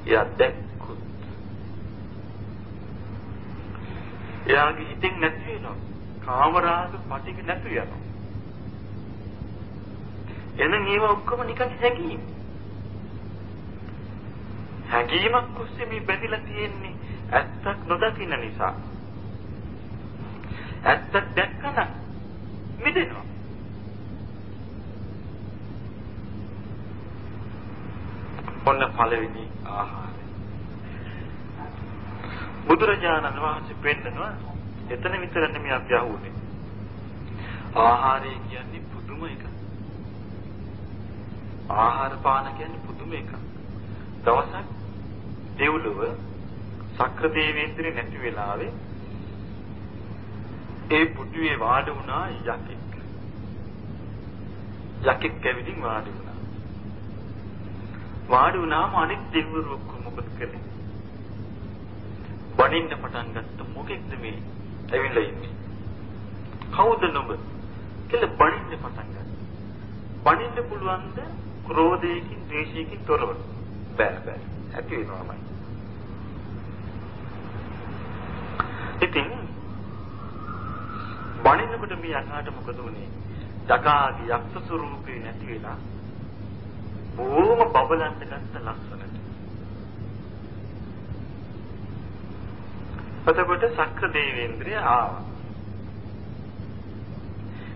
එයා දැක්කුත් එයාගේ හිතෙන් නැති වෙනවා. කාමරාග පටික නැතු යනවා. එනම් ඒව ඔක්කොම නිකන් හැඟීම්. හැඟීමක් ඔස්සේ මේ බැඳිලා තියෙන්නේ ඇත්තක් නොදකින්න නිසා. ඇත්තක් දැක්කම මිදෙනවා. ඔන්න පළවෙනි ආහාරය. බුදුරජාණන් වහන්සේ පෙන්නනවා එතන විතර නෙමෙයි අපි අහුනේ. ආහාරය කියන්නේ පුදුම එකක්. ආහාර පාන කියන්නේ පුදුම එකක්. දවසක් දෙව්ලොව සක්‍ර දේවේන්ද්‍රේ නැති වෙලාවේ ඒ පුදුවේ වාඩි වුණා යකෙක්. යකෙක් කැවිදින් වාඩි වුණා. වාඩි වුණාම අනෙක් දෙවිවරු ඔක්කොම මොකද කළේ? බණින්න පටන් ගත්ත මොකෙක්ද මේ ඇවිල්ලා ඉන්නේ? කවුද නුඹ? කියලා බණින්න පටන් ගත්තා. බණින්න පුළුවන්ද ක්‍රෝධයකින්, ද්වේෂයකින් තොරව? බෑ බෑ. ඇති වෙනවමයි. ඉතින් බණින්නකොට මේ යකාට මොකද උනේ? දකාගේ යක්ෂ ස්වරූපේ නැති වෙලා බොහොම බබලන්න ගත්ත ලස්සනට. එතකොට සක්‍ර දේවේන්ද්‍රය ආවා.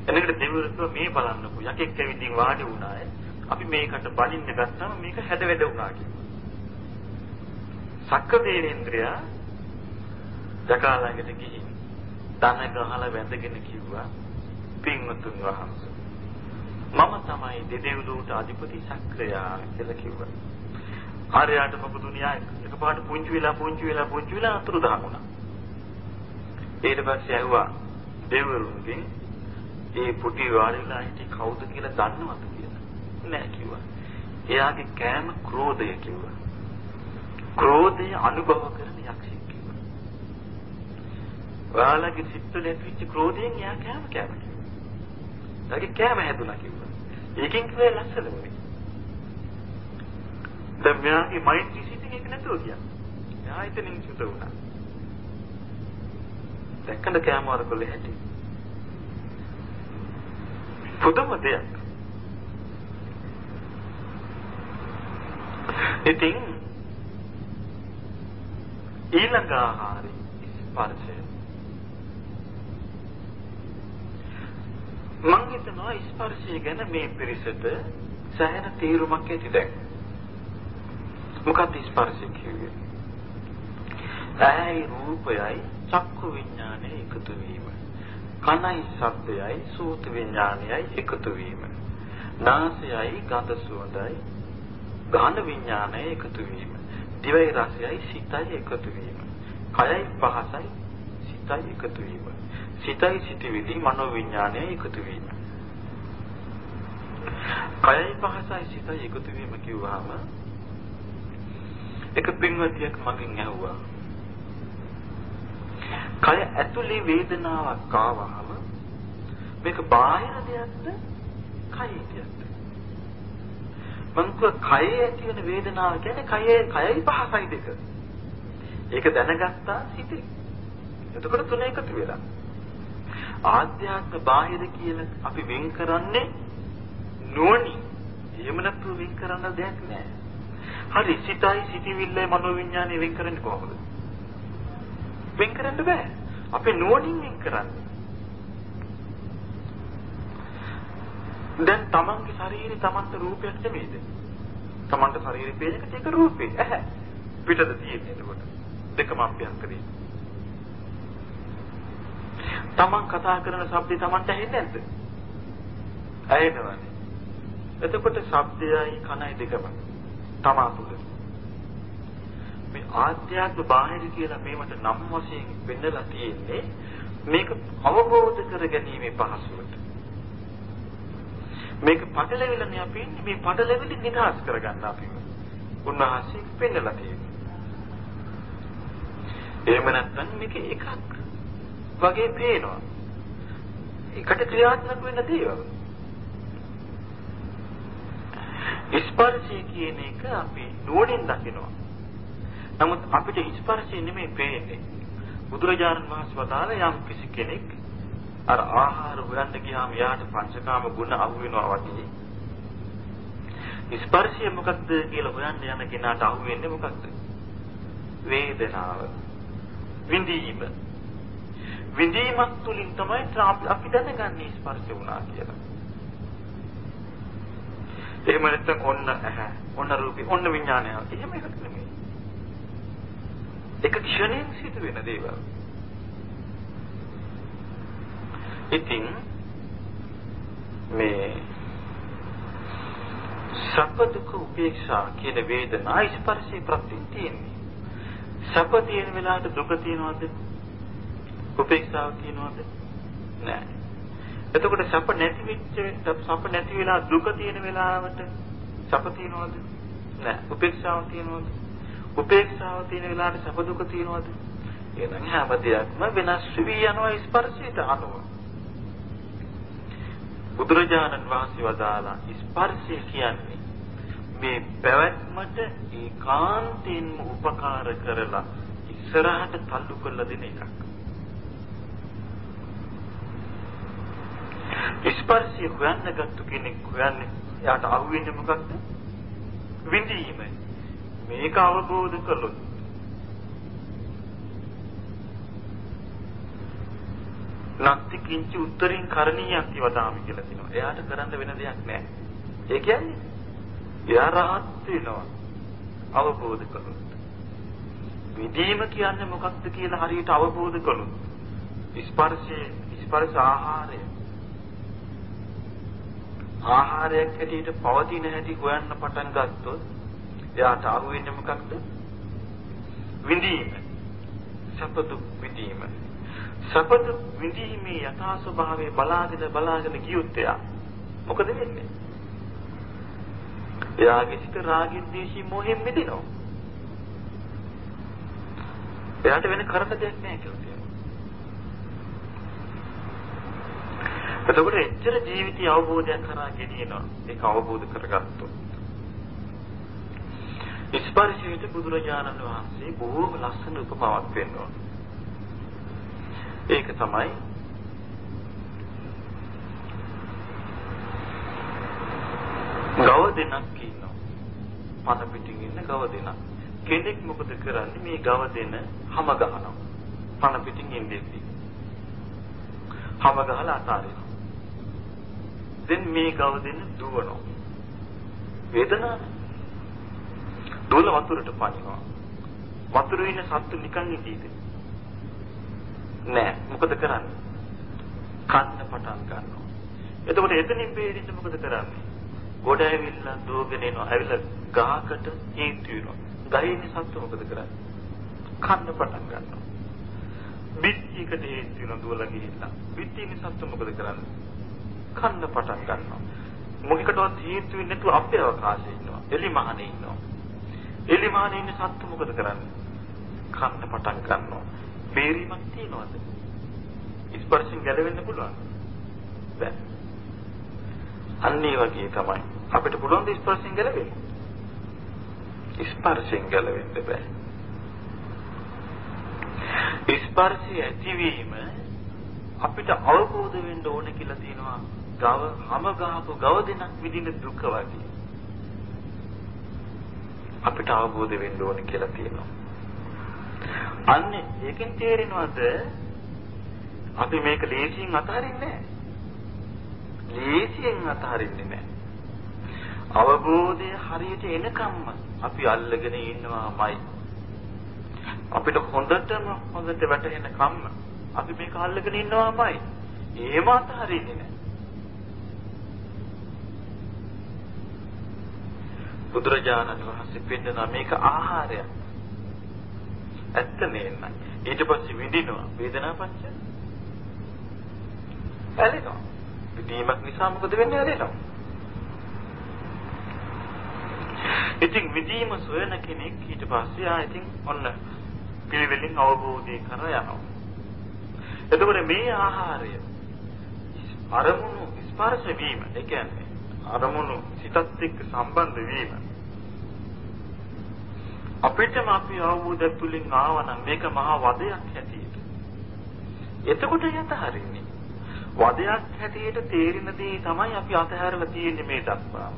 එනකට දෙවිවරු මේ බලන්නකෝ යකෙක් ඇවිදින් වාඩි වුණාය. අපි මේකට බලින්න ගත්තම මේක හැද වැඩ වුණා කිව්වා. සක්‍ර දේවේන්ද්‍රය ජකාලඟට ගිහින් දන ගහලා වැඳගෙන කිව්වා පින්වතුන් වහන්සේ මම තමයි දෙදෙව්ලුවට අධිපති සක්‍රයා කියලා කිව්වා. ආර්යයාට මොකදුනේ ආ එකපාරට පුංචි වෙලා පුංචි වෙලා පුංචි වෙලා අතුරු දහමුණා. ඊට පස්සේ ඇහුවා දෙවිවරුන්ගෙන් ඒ පුටි වාඩිලා හිටියේ කවුද කියලා දන්නවද කියලා? නෑ කිව්වා. එයාගේ කෑම ක්‍රෝධය කිව්වා. ක්‍රෝධය අනුභව කරන යක්ෂයෙක් කිව්වා. ඔයාලගේ සිත්වල ඇතිවෙච්ච ක්‍රෝධයෙන් එයා කෑම කෑම කිව්වා. එයාගේ කෑම හැදුනා කිව්වා. ඒකෙන් කිව්වේ ලස්සන වෙන්නේ. දැන් මෙයාගේ මයින්ඩ් සිටින් එක නැතුව ගියා. එයා එතනින් චුත වුණා. දැක්කද කෑම වරකොල්ල හැටි? පුදුම දෙයක්. ඉතින් ඊළඟ ආහාරي ස්පර්ශය. මං හිතනවා ස්පර්ශය ගැන මේ පිරිසට සෑහෙන තීරුමක් ඇති දැන්. මොකක්ද ස්පර්ශය කියන්නේ? ඇයි රූපයයි චක්කු විඥානය එකතු වීම. කනයි ශබ්දයයි සෝත විඥානයයි එකතු වීම. නාසයයි ගඳ සුවඳයි ගාන විඥානය එකතු වීම. දිවයි රසයයි සිතයි එකතු වීම. කයයි පහසයි සිතයි එකතු වීම. සිතයි සිතවිලි මනෝ විඥානය එකතු වීම. කයයි පහසයි සිතයි එකතු වීම කිව්වහම එක පින්වතියක් මගෙන් ඇහුවා. කය ඇතුලේ වේදනාවක් ආවහම මේක බාහිර දෙයක්ද කයේ දෙයක්ද? මං කව කයේ ඇති වෙන වේදනාව කියන්නේ කයේ කයයි පහසයි දෙක. ඒක දැනගත්තා සිතේ. එතකොට තුන එකතු වෙලා. ආධ්‍යාත්ම බාහිර කියලා අපි වෙන් කරන්නේ නුවණින්. එහෙම නැතුව වෙන් කරන්න දෙයක් නැහැ. හරි සිතයි සිටිවිල්ලයි මනෝවිඤ්ඤාණය වෙන් කරන්නේ කොහොමද? වෙන් කරන්න බෑ. අපි නුවණින් වෙන් කරන්නේ. දැන් තමන්ගේ ශරීරය තමන්ට රූපයක් නෙමෙයිද? තමන්ට ශරීරය පේනකට ඒක රූපේ. ඇහැ. පිටද තියෙන්නේ එතකොට. දෙකම අභ්‍යන්තරේ. තමන් කතා කරන ශබ්දේ තමන්ට ඇහෙන්නේ නැද්ද? ඇහෙනවනේ. එතකොට ශබ්දයයි කනයි දෙකම තමා තුල. මේ ආධ්‍යාත්ම බාහිර කියලා මේවට නම් වශයෙන් වෙන්නලා තියෙන්නේ මේක අවබෝධ කර ගැනීම පහසුවට. මේක පටලැවිලානේ අපි ඉන්නේ මේ පටලැවිලි නිදහස් කරගන්න අපි. උන්වහන්සේ පෙන්නලා තියෙනවා. එහෙම නැත්නම් මේක එකක් වගේ පේනවා. එකට ක්‍රියාත්මක වෙන දේවල්. ස්පර්ශය කියන එක අපි නුවණින් දකිනවා. නමුත් අපිට ස්පර්ශය නෙමෙයි පේන්නේ. බුදුරජාණන් වහන්සේ වදාළ යම් කිසි කෙනෙක් අර ආහාර හොයන්න ගියාම යාට පංචකාම ගුණ අහු වෙනවා වගේ. ස්පර්ශය මොකක්ද කියලා හොයන්න යන කෙනාට අහු වෙන්නේ මොකක්ද? වේදනාව. විඳීම. විඳීමක් තුලින් තමයි අපි දැනගන්නේ ස්පර්ශ වුණා කියලා. එහෙම නැත්නම් ඔන්න ඇහැ, ඔන්න රූපේ, ඔන්න විඥානය. එහෙම එකක් නෙමෙයි. එක ක්ෂණයෙන් සිදු වෙන දේවල්. ඉතින් මේ සැප දුක උපේක්ෂා කියන වේදනා ස්පර්ශී ප්‍රත්‍යයෙන් තියෙන්නේ. සැප තියෙන වෙලාවට දුක තියෙනවද? උපේක්ෂාව තියෙනවද? නැහැ. එතකොට සැප නැති වෙච්ච සැප නැති වෙලා දුක තියෙන වෙලාවට සැප තියෙනවද? නැහැ. උපේක්ෂාව තියෙනවද? උපේක්ෂාව තියෙන වෙලාවට සැප දුක තියෙනවද? එහෙනම් හැම දෙයක්ම වෙනස් වී යනවා ස්පර්ශයට අනුව. බුදුරජාණන් වහන්සේ වදාලා ස්පර්ශය කියන්නේ මේ පැවැත්මට ඒකාන්තයෙන්ම උපකාර කරලා ඉස්සරහට තල්ලු කරලා දෙන එකක්. ස්පර්ශය හොයන්න ගත්ත කෙනෙක් හොයන්නේ එයාට අහුවෙන්නේ මොකක්ද? විඳීම. මේක අවබෝධ කළොත් නත්ති කිංචි උත්තරින් කරණීයන්ති වදාමි කියලා කියනවා. එයාට කරන්න වෙන දෙයක් නැහැ. ඒ කියන්නේ එයා රහත් වෙනවා. අවබෝධ කළොත්. විදීම කියන්නේ මොකක්ද කියලා හරියට අවබෝධ කළොත්. ස්පර්ශයේ ස්පර්ශ ආහාරය ආහාරයක් හැටියට පවතින හැටි හොයන්න පටන් ගත්තොත් එයාට අහු වෙන්නේ මොකක්ද? විඳීම. සැප දුක් විඳීම. සපද විඳීමේ යථා ස්වභාවය බලාගෙන බලාගෙන ගියොත් එයා මොකද වෙන්නේ? එයාගේ සිත රාගින් දේශී මොහෙන් මිදෙනවා. එයාට වෙන කරදරයක් නැහැ කියලා කියනවා. එතකොට එච්චර ජීවිතය අවබෝධයක් කරා ගෙනියනවා. ඒක අවබෝධ කරගත්තොත්. ස්පර්ශයට බුදුරජාණන් වහන්සේ බොහෝම ලස්සන උපමාවක් දෙනවා. ඒක තමයි ගව දෙනක් ඉන්නවා. පන පිටින් ඉන්න ගව දෙනක්. කෙනෙක් මොකද කරන්නේ මේ ගව දෙන හැම ගහනවා. පන පිටින් ඉඳිද්දි. හැම ගහලා අතාරිනවා. දැන් මේ ගව දෙන දුවනවා. වේදනාවක් දොළ වතුරට පනිනවා. වතුරේ ඉන්න සත්තු නිකන් ඉදීද? නෑ. මොකද කරන්නේ? කන්න පටන් ගන්නවා. එතකොට එතනින් බේරෙන්න මොකද කරන්නේ? ගොඩ ඇවිල්ලා දුවගෙන එනවා. ඇවිල්ලා ගහකට හේතු වෙනවා. ගහේ ඉන්න සත්තු මොකද කරන්නේ? කන්න පටන් ගන්නවා. බිත්තියකට හේතු වෙනවා දුවලා ගිහිල්ලා. බිත්තියේ ඉන්න සත්තු මොකද කරන්නේ? කන්න පටන් ගන්නවා. මොකකටවත් හේතු වෙන්නේ නැතුව අපේ අවකාශයේ ඉන්නවා. එලි මහනේ ඉන්නවා. එලිමානේ ඉන්න සත්තු මොකද කරන්නේ? කන්න පටන් ගන්නවා. බේරීමක් තියනවද? ස්පර්ශයෙන් ගැලවෙන්න පුළුවන්. බෑ. අන්න ඒ වගේ තමයි. අපිට පුළුවන් ද ස්පර්ශයෙන් ගැලවෙන්න? ස්පර්ශයෙන් ගැලවෙන්න බෑ. ස්පර්ශය ඇතිවීම අපිට අවබෝධ වෙන්න ඕන කියලා තියෙනවා. ගව හැම ගහපු ගව දෙනක් විඳින දුක වගේ. අපිට අවබෝධ වෙන්න ඕනේ කියලා තියෙනවා. අන්න ඒකෙන් තේරෙනවද අපි මේක ලේසියෙන් අතහරින්නේ නැහැ. ලේසියෙන් අතහරින්නේ නැහැ. අවබෝධය හරියට එනකම්ම අපි අල්ලගෙන ඉන්නවාමයි. අපිට හොඳටම හොඳට වැටහෙන කම්ම අපි මේක අල්ලගෙන ඉන්නවාමයි. එහෙම අතහරින්නේ නැහැ. බුදුරජාණන් වහන්සේ පෙන්නන මේක ආහාරයක්. ඇත්ත නේන්නයි. ඊට පස්සේ විඳිනවා වේදනාපච්ච. ඇලෙනවා. විඳීමක් නිසා මොකද වෙන්නේ ඇලෙනවා. ඉතින් විඳීම සොයන කෙනෙක් ඊට පස්සේ ආ ඉතින් ඔන්න පිළිවෙලින් අවබෝධය කර යනවා. එතකොට මේ ආහාරය අරමුණු ස්පර්ශ වීම ඒ කියන්නේ අරමුණු සිතත් එක්ක සම්බන්ධ වීම අපිටම අපි අවබෝධය තුලින් ආවනම් මේක මහා වදයක් හැටියට. එතකොට යත හරින්නේ. වදයක් හැටියට තේරෙන දේ තමයි අපි අතහැරලා තියෙන්නේ මේ දක්වා.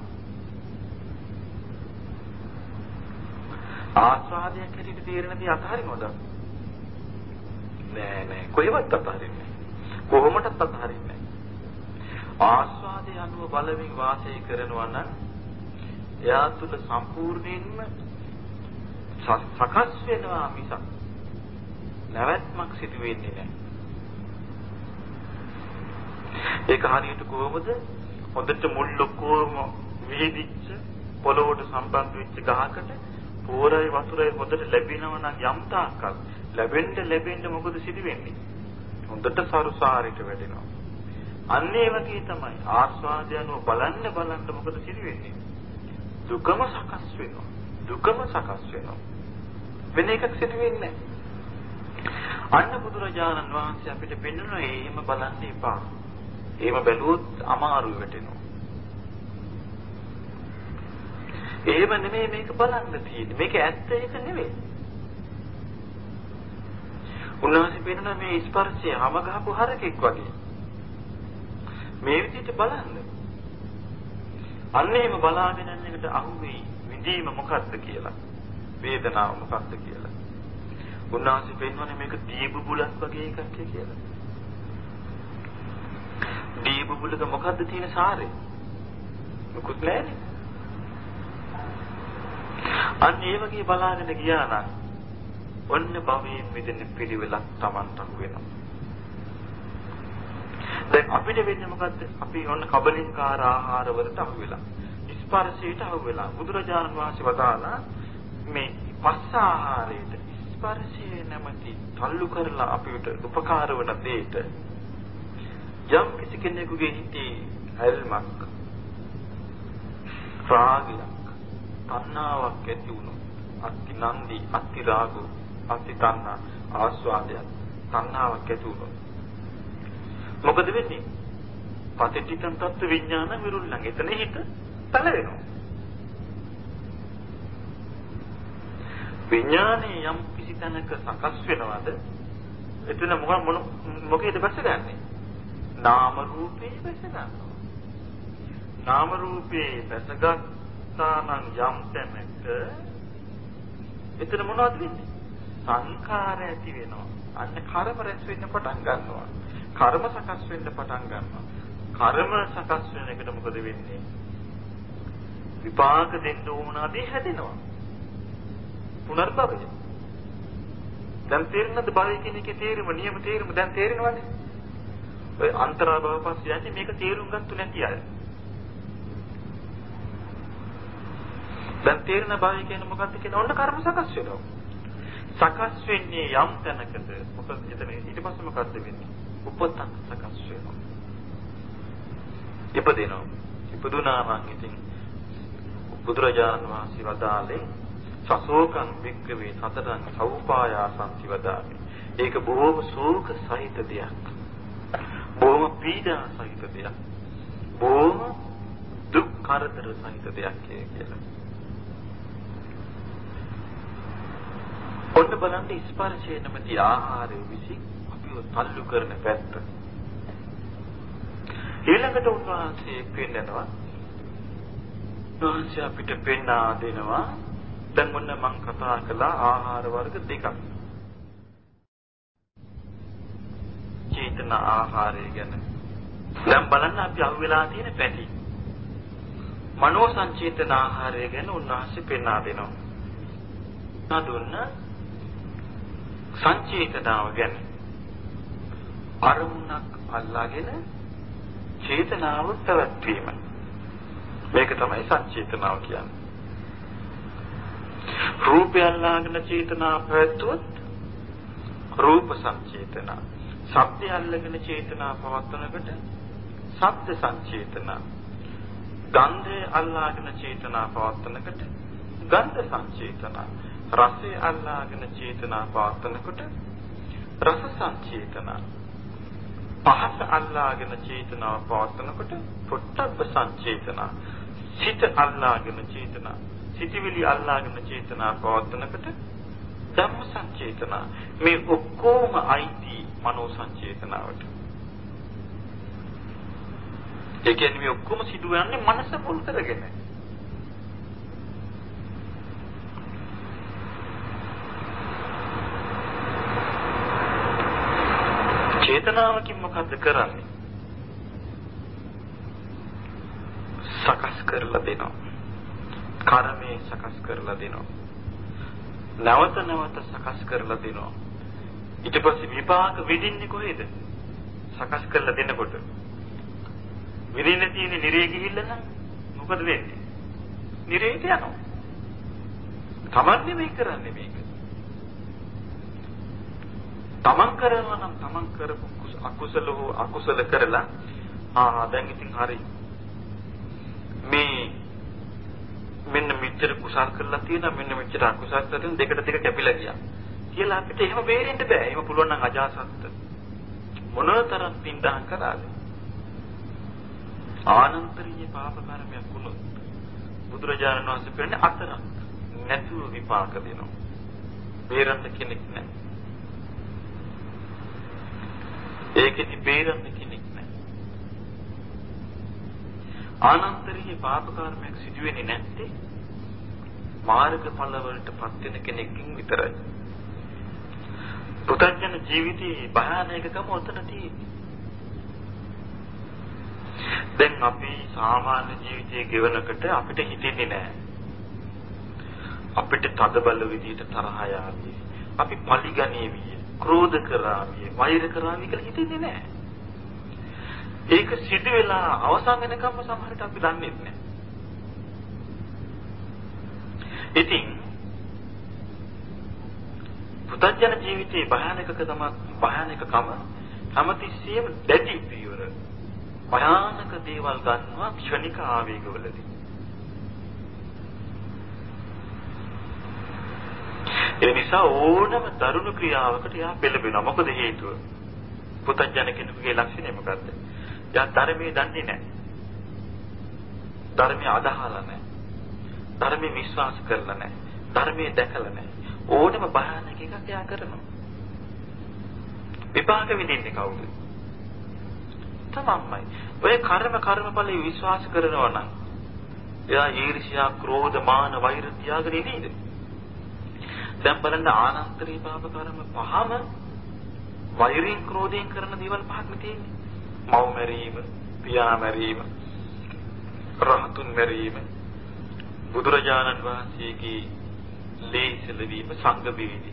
ආස්වාදයක් හැටියට තේරෙන දේ අතහරිනවද? නෑ නෑ කොහෙවත් අතහරින්නේ කොහොමදත් අතහරින්නේ ආස්වාදයේ අනුව බලමින් වාසය කරනවා නම් එයා තුළ සම්පූර්ණයෙන්ම සකස් වෙනවා මිසක් නැවැත්මක් සිදු වෙන්නේ නැහැ. ඒක හරියට කොහොමද? හොඳට මුල් ලොකෝම විහිදිච්ච පොළොවට සම්බන්ධ වෙච්ච ගහකට පෝරයි වතුරයි හොඳට ලැබෙනවා නම් යම් තාක්කල් ලැබෙන්න ලැබෙන්න මොකද සිදු වෙන්නේ? හොඳට සරුසාරිට වැටෙනවා. අන්න ඒ වගේ තමයි ආස්වාදය අනුව බලන්න බලන්න මොකද සිදු වෙන්නේ? දුකම සකස් වෙනවා. දුකම සකස් වෙනවා. වෙන එකක් සිදු වෙන්නේ අන්න බුදුරජාණන් වහන්සේ අපිට පෙන්වනවා එහෙම බලන්න එපා. එහෙම බැලුවොත් අමාරු වෙටෙනවා. එහෙම නෙමෙයි මේක බලන්න තියෙන්නේ. මේක ඇත්ත ඒක නෙමෙයි. උන්වහන්සේ පෙන්වන මේ ස්පර්ශය හැම ගහපු හරකෙක් වගේ. මේ විදිහට බලන්න. අන්න එහෙම බලාගෙන යන එකට අහුවෙයි විඳීම මොකක්ද කියලා. වේදනාව මොකක්ද කියලා. උන්වහන්සේ පෙන්වන්නේ මේක දීපු බුලක් වගේ එකක් කියලා. දීපු බුලක මොකද්ද තියෙන සාරේ? මොකුත් නැහැ. අන්න ඒ වගේ බලාගෙන ගියා නම් ඔන්න භවයෙන් මිදෙන්න පිළිවෙලක් Tamanට වෙනවා. දැන් අපිට වෙන්නේ මොකද්ද? අපි ඔන්න කබලින්කාර ආහාර වලට අහු වෙලා. ස්පර්ශයට අහු වෙලා. බුදුරජාණන් වහන්සේ වදාලා මේ පස්ස ආහාරයට ස්පර්ශයේ නැමැති තල්ලු කරලා අපිට උපකාර වන දෙයට යම් කිසි කෙනෙකුගේ හිතේ ඇල්මක් රාගයක් තණ්හාවක් ඇති වුණොත් අති නන්දි අති රාගෝ අති තණ්හා ආස්වාදයක් තණ්හාවක් ඇති වුණොත් මොකද වෙන්නේ? පතිටිතං තත්ත්ව විඥාන විරුල්ලං. එතන හිත පැලවෙනවා විඥානේ යම් කිසි තැනක සකස් වෙනවද? එතන මොකක් මොකේද බැසගන්නේ නාම රූපේ බැස ගන්නවා. නාම රූපේ බැසගත්තා නම් යම් තැනක එතන මොනවද වෙන්නේ? සංඛාර ඇති වෙනවා. අන්න කර්ම රැස් වෙන්න පටන් ගන්නවා. කර්ම සකස් වෙන්න පටන් ගන්නවා කර්ම සකස් වෙන එකට මොකද වෙන්නේ විපාක දෙන්න ඕනාදී හැදෙනවා පුනර්භවය. දැන් තේරෙනවද භවය කියන එකේ තේරුම නියම තේරුම දැන් තේරෙනවද? ඔය අන්තරා භව පස්ස යන්නේ මේක තේරුම් ගන්නතු නැති අය. දැන් තේරෙන භවය කියන්නේ මොකක්ද කියන ඔන්න කර්ම සකස් වෙනවා. සකස් වෙන්නේ යම් තැනකද මොකද එතන ඊට පස්සේ මොකද්ද වෙන්නේ? උපතක් සකස් වෙනවා. ඉපදෙනවා. ඉපදුනා නම් ඉතින් බුදුරජාණන් වහන්සේ වදාළේ සසෝකං වික්කවේ සතරං සෞපායාසං සිවදාමි. ඒක බොහොම ශෝක සහිත දෙයක්. බොහොම පීඩා සහිත දෙයක්. බොහොම දුක් කරදර සහිත දෙයක් කියලා. ඔන්න බලන්න ස්පර්ශයේ නැමැති ආහාරය විසින් අපිව තල්ලු කරන පැත්ත. ඊළඟට උන්වහන්සේ පෙන්නනවා උන්වහන්සේ අපිට පෙන්වා දෙනවා දැන් මොන්න මම කතා කළා ආහාර වර්ග දෙකක්. චේතන ආහාරය ගැන. දැන් බලන්න අපි අහුවෙලා තියෙන පැටි. මනෝ සංචේතන ආහාරය ගැන උන්වහන්සේ පෙන්වා දෙනවා. නදුන්න සංචේතනාව ගැන අරමුණක් අල්ලාගෙන චේතනාව පැවැත්වීම. මේක තමයි සංචේතනාව කියන්නේ. රූපය අල්ලාගෙන චේතනා පැවැත්වුවොත් රූප සංචේතන. ශබ්දය අල්ලගෙන චේතනා පවත්වනකොට ශබ්ද සංචේතන. ගන්ධය අල්ලාගෙන චේතනා පවත්වනකොට ගන්ධ සංචේතන. රසය අල්ලාගෙන චේතනා පවත්වනකොට රස සංචේතන. පහස අල්ලාගෙන චේතනාව පවත්වනකොට පොට්ටබ්බ සංචේතන. සිත අල්ලාගෙන චේතනා සිටිවිලි අල්ලාගෙන චේතනා පවත්වනකොට ධම්ම සංචේතනා මේ ඔක්කොම අයිති මනෝ සංචේතනාවට. ඒ කියන්නේ මේ ඔක්කොම සිදුවන්නේ මනස මුල් කරගෙන. චේතනාවකින් මොකද්ද කරන්නේ? සකස් කරලා දෙනවා. කර්මය සකස් කරලා දෙනවා. නැවත නැවත සකස් කරලා දෙනවා. ඊට පස්සේ විපාක විඳින්නේ කොහෙද? සකස් කරලා දෙනකොට. විඳින්න තියෙන නිරේ ගිහිල්ලා නම් මොකද වෙන්නේ? නිරේට යනවා. තමන් නෙමෙයි කරන්නේ මේක. තමන් කරනවා නම් තමන් කරපු අකුසල හෝ අකුසල කරලා ආ දැන් ඉතින් හරි. මේ මෙන්න මෙච්චර කුසල් කරලා තියෙනවා මෙන්න මෙච්චර අකුසල් කරලා දෙකට දෙක කැපිලා ගියා. කියලා අපිට එහෙම බේරෙන්න බෑ. එහෙම පුළුවන් නම් අජාසත්ත මොනතරම් පින්දහම් කරාද? ආනන්තරීය පාප කර්මයක් වුණොත් බුදුරජාණන් වහන්සේ කියන්නේ අතරක් නැතුව විපාක දෙනවා. බේරන්න කෙනෙක් නැහැ. ඒකෙදි බේරන්න කෙනෙක් නැහැ ආනන්තරීය පාප කර්මයක් සිදු වෙන්නේ නැත්තේ මාර්ගඵල වලටපත් වෙන කෙනෙක්ගෙන් විතරයි. පුතඥ ජීවිතයේ භයානකකම උතන තියෙන්නේ. දැන් අපි සාමාන්‍ය ජීවිතයේ ගෙවනකොට අපිට හිතෙන්නේ නැහැ. අපිට තද බල විදිහට තරහ යාවි. අපි පරිගණේවිය, ක්‍රෝධ කරාවිය, වෛර කරාවිය කියලා හිතෙන්නේ නැහැ. ඒක සිදු වෙලා අවසන් වෙනකම්ම සමහරට අපි දන්නේ නැහැ. ඉතින් පුතඥ ජීවිතයේ භයානකකම භයානකකම හැමතිස්සෙම දැඩි පියවර භයානක දේවල් ගන්නවා ක්ෂණික ආවේගවලදී. ඒ නිසා ඕනම දරුණු ක්‍රියාවකට යා පෙළඹෙනවා. මොකද හේතුව? පුතඥ කෙනෙකුගේ ලක්ෂණය මොකද්ද? යා ධර්මයේ දන්නේ නැහැ. ධර්මයේ අදහලා නැහැ. ධර්මයේ විශ්වාස කරලා නැහැ. ධර්මයේ දැකලා නැහැ. ඕනම භයානක එකක් යා කරනවා. විපාක විඳින්නේ කවුද? තමන්මයි. ඔය කර්ම කර්මඵලයේ විශ්වාස කරනවා නම් එයා ඊර්ෂ්‍යා, ක්‍රෝධ, මාන, වෛර තියාගෙන ඉනේද? දැන් බලන්න ආනන්තරී පාප කර්ම පහම වෛරයෙන් ක්‍රෝධයෙන් කරන දේවල් පහක් තියෙන්නේ. මව් මැරීම, පියා මැරීම, රහතුන් මැරීම, බුදුරජාණන් වහන්සේගේ ලේසල වීම සංඝ බිවිදි.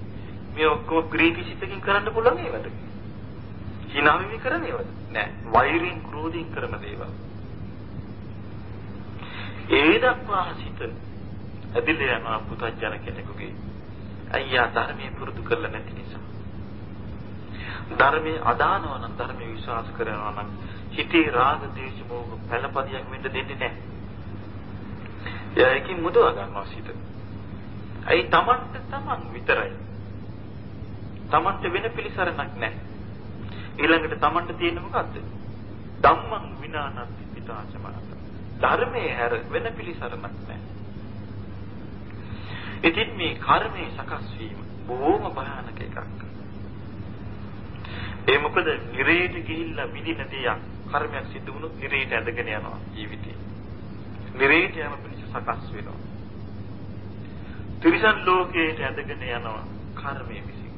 මේ ඔක්කොම ප්‍රීතිසිතකින් කරන්න පුළුවන් ඒවට. හිනාවෙමි කරන ඒවාද? නෑ. වෛරයෙන් ක්‍රෝධයෙන් කරන දේවල්. ඒ දක්වා සිත ඇදිලා යන පුතජන කෙනෙකුගේ අයියා ධර්මයේ පුරුදු කරලා නැති නිසා. ධර්මයේ අදානවා නම් ධර්මයේ විශ්වාස කරනවා නම් හිතේ රාග දේශ මොහ පළපදියක් වෙන්න දෙන්නේ නැහැ. එයාකින් මුදවා ගන්නවා සිත. අයි Tamanට Taman විතරයි. Tamanට වෙන පිළිසරණක් නැහැ. ඊළඟට Tamanට තියෙන මොකද්ද? ධම්මං විනානත්ති පිතාචමනත. ධර්මයේ හැර වෙන පිළිසරණක් නැහැ. ඉතින් මේ කර්මයේ සකස් වීම බොහොම භයානක එකක්. ඒ මොකද නිරේට ගිහිල්ලා විදින දෙයක් කර්මයක් සිද්ධ වුණොත් නිරේට ඇදගෙන යනවා ජීවිතේ. නිරේට යන පිණිස සකස් වෙනවා. ත්‍රිසන් ලෝකයට ඇදගෙන යනවා කර්මයේ විසින්.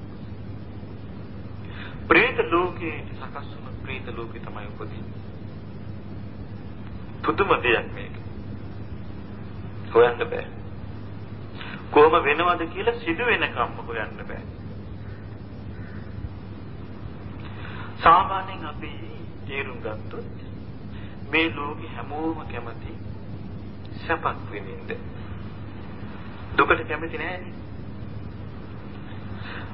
പ്രേත ලෝකයේ සකස් වුණ പ്രേත ලෝකේ තමයි උපදින්නේ. පුදුම දෙයක් මේක. හොයන්න බෑ. කොහොම වෙනවද කියලා සිදු වෙනකම්ම හොයන්න බෑ. සාමාන්‍යයෙන් අපි තේරුම් ගත්තොත් මේ ලෝකේ හැමෝම කැමති සැපක් විඳින්න. දුකට කැමති නෑනේ.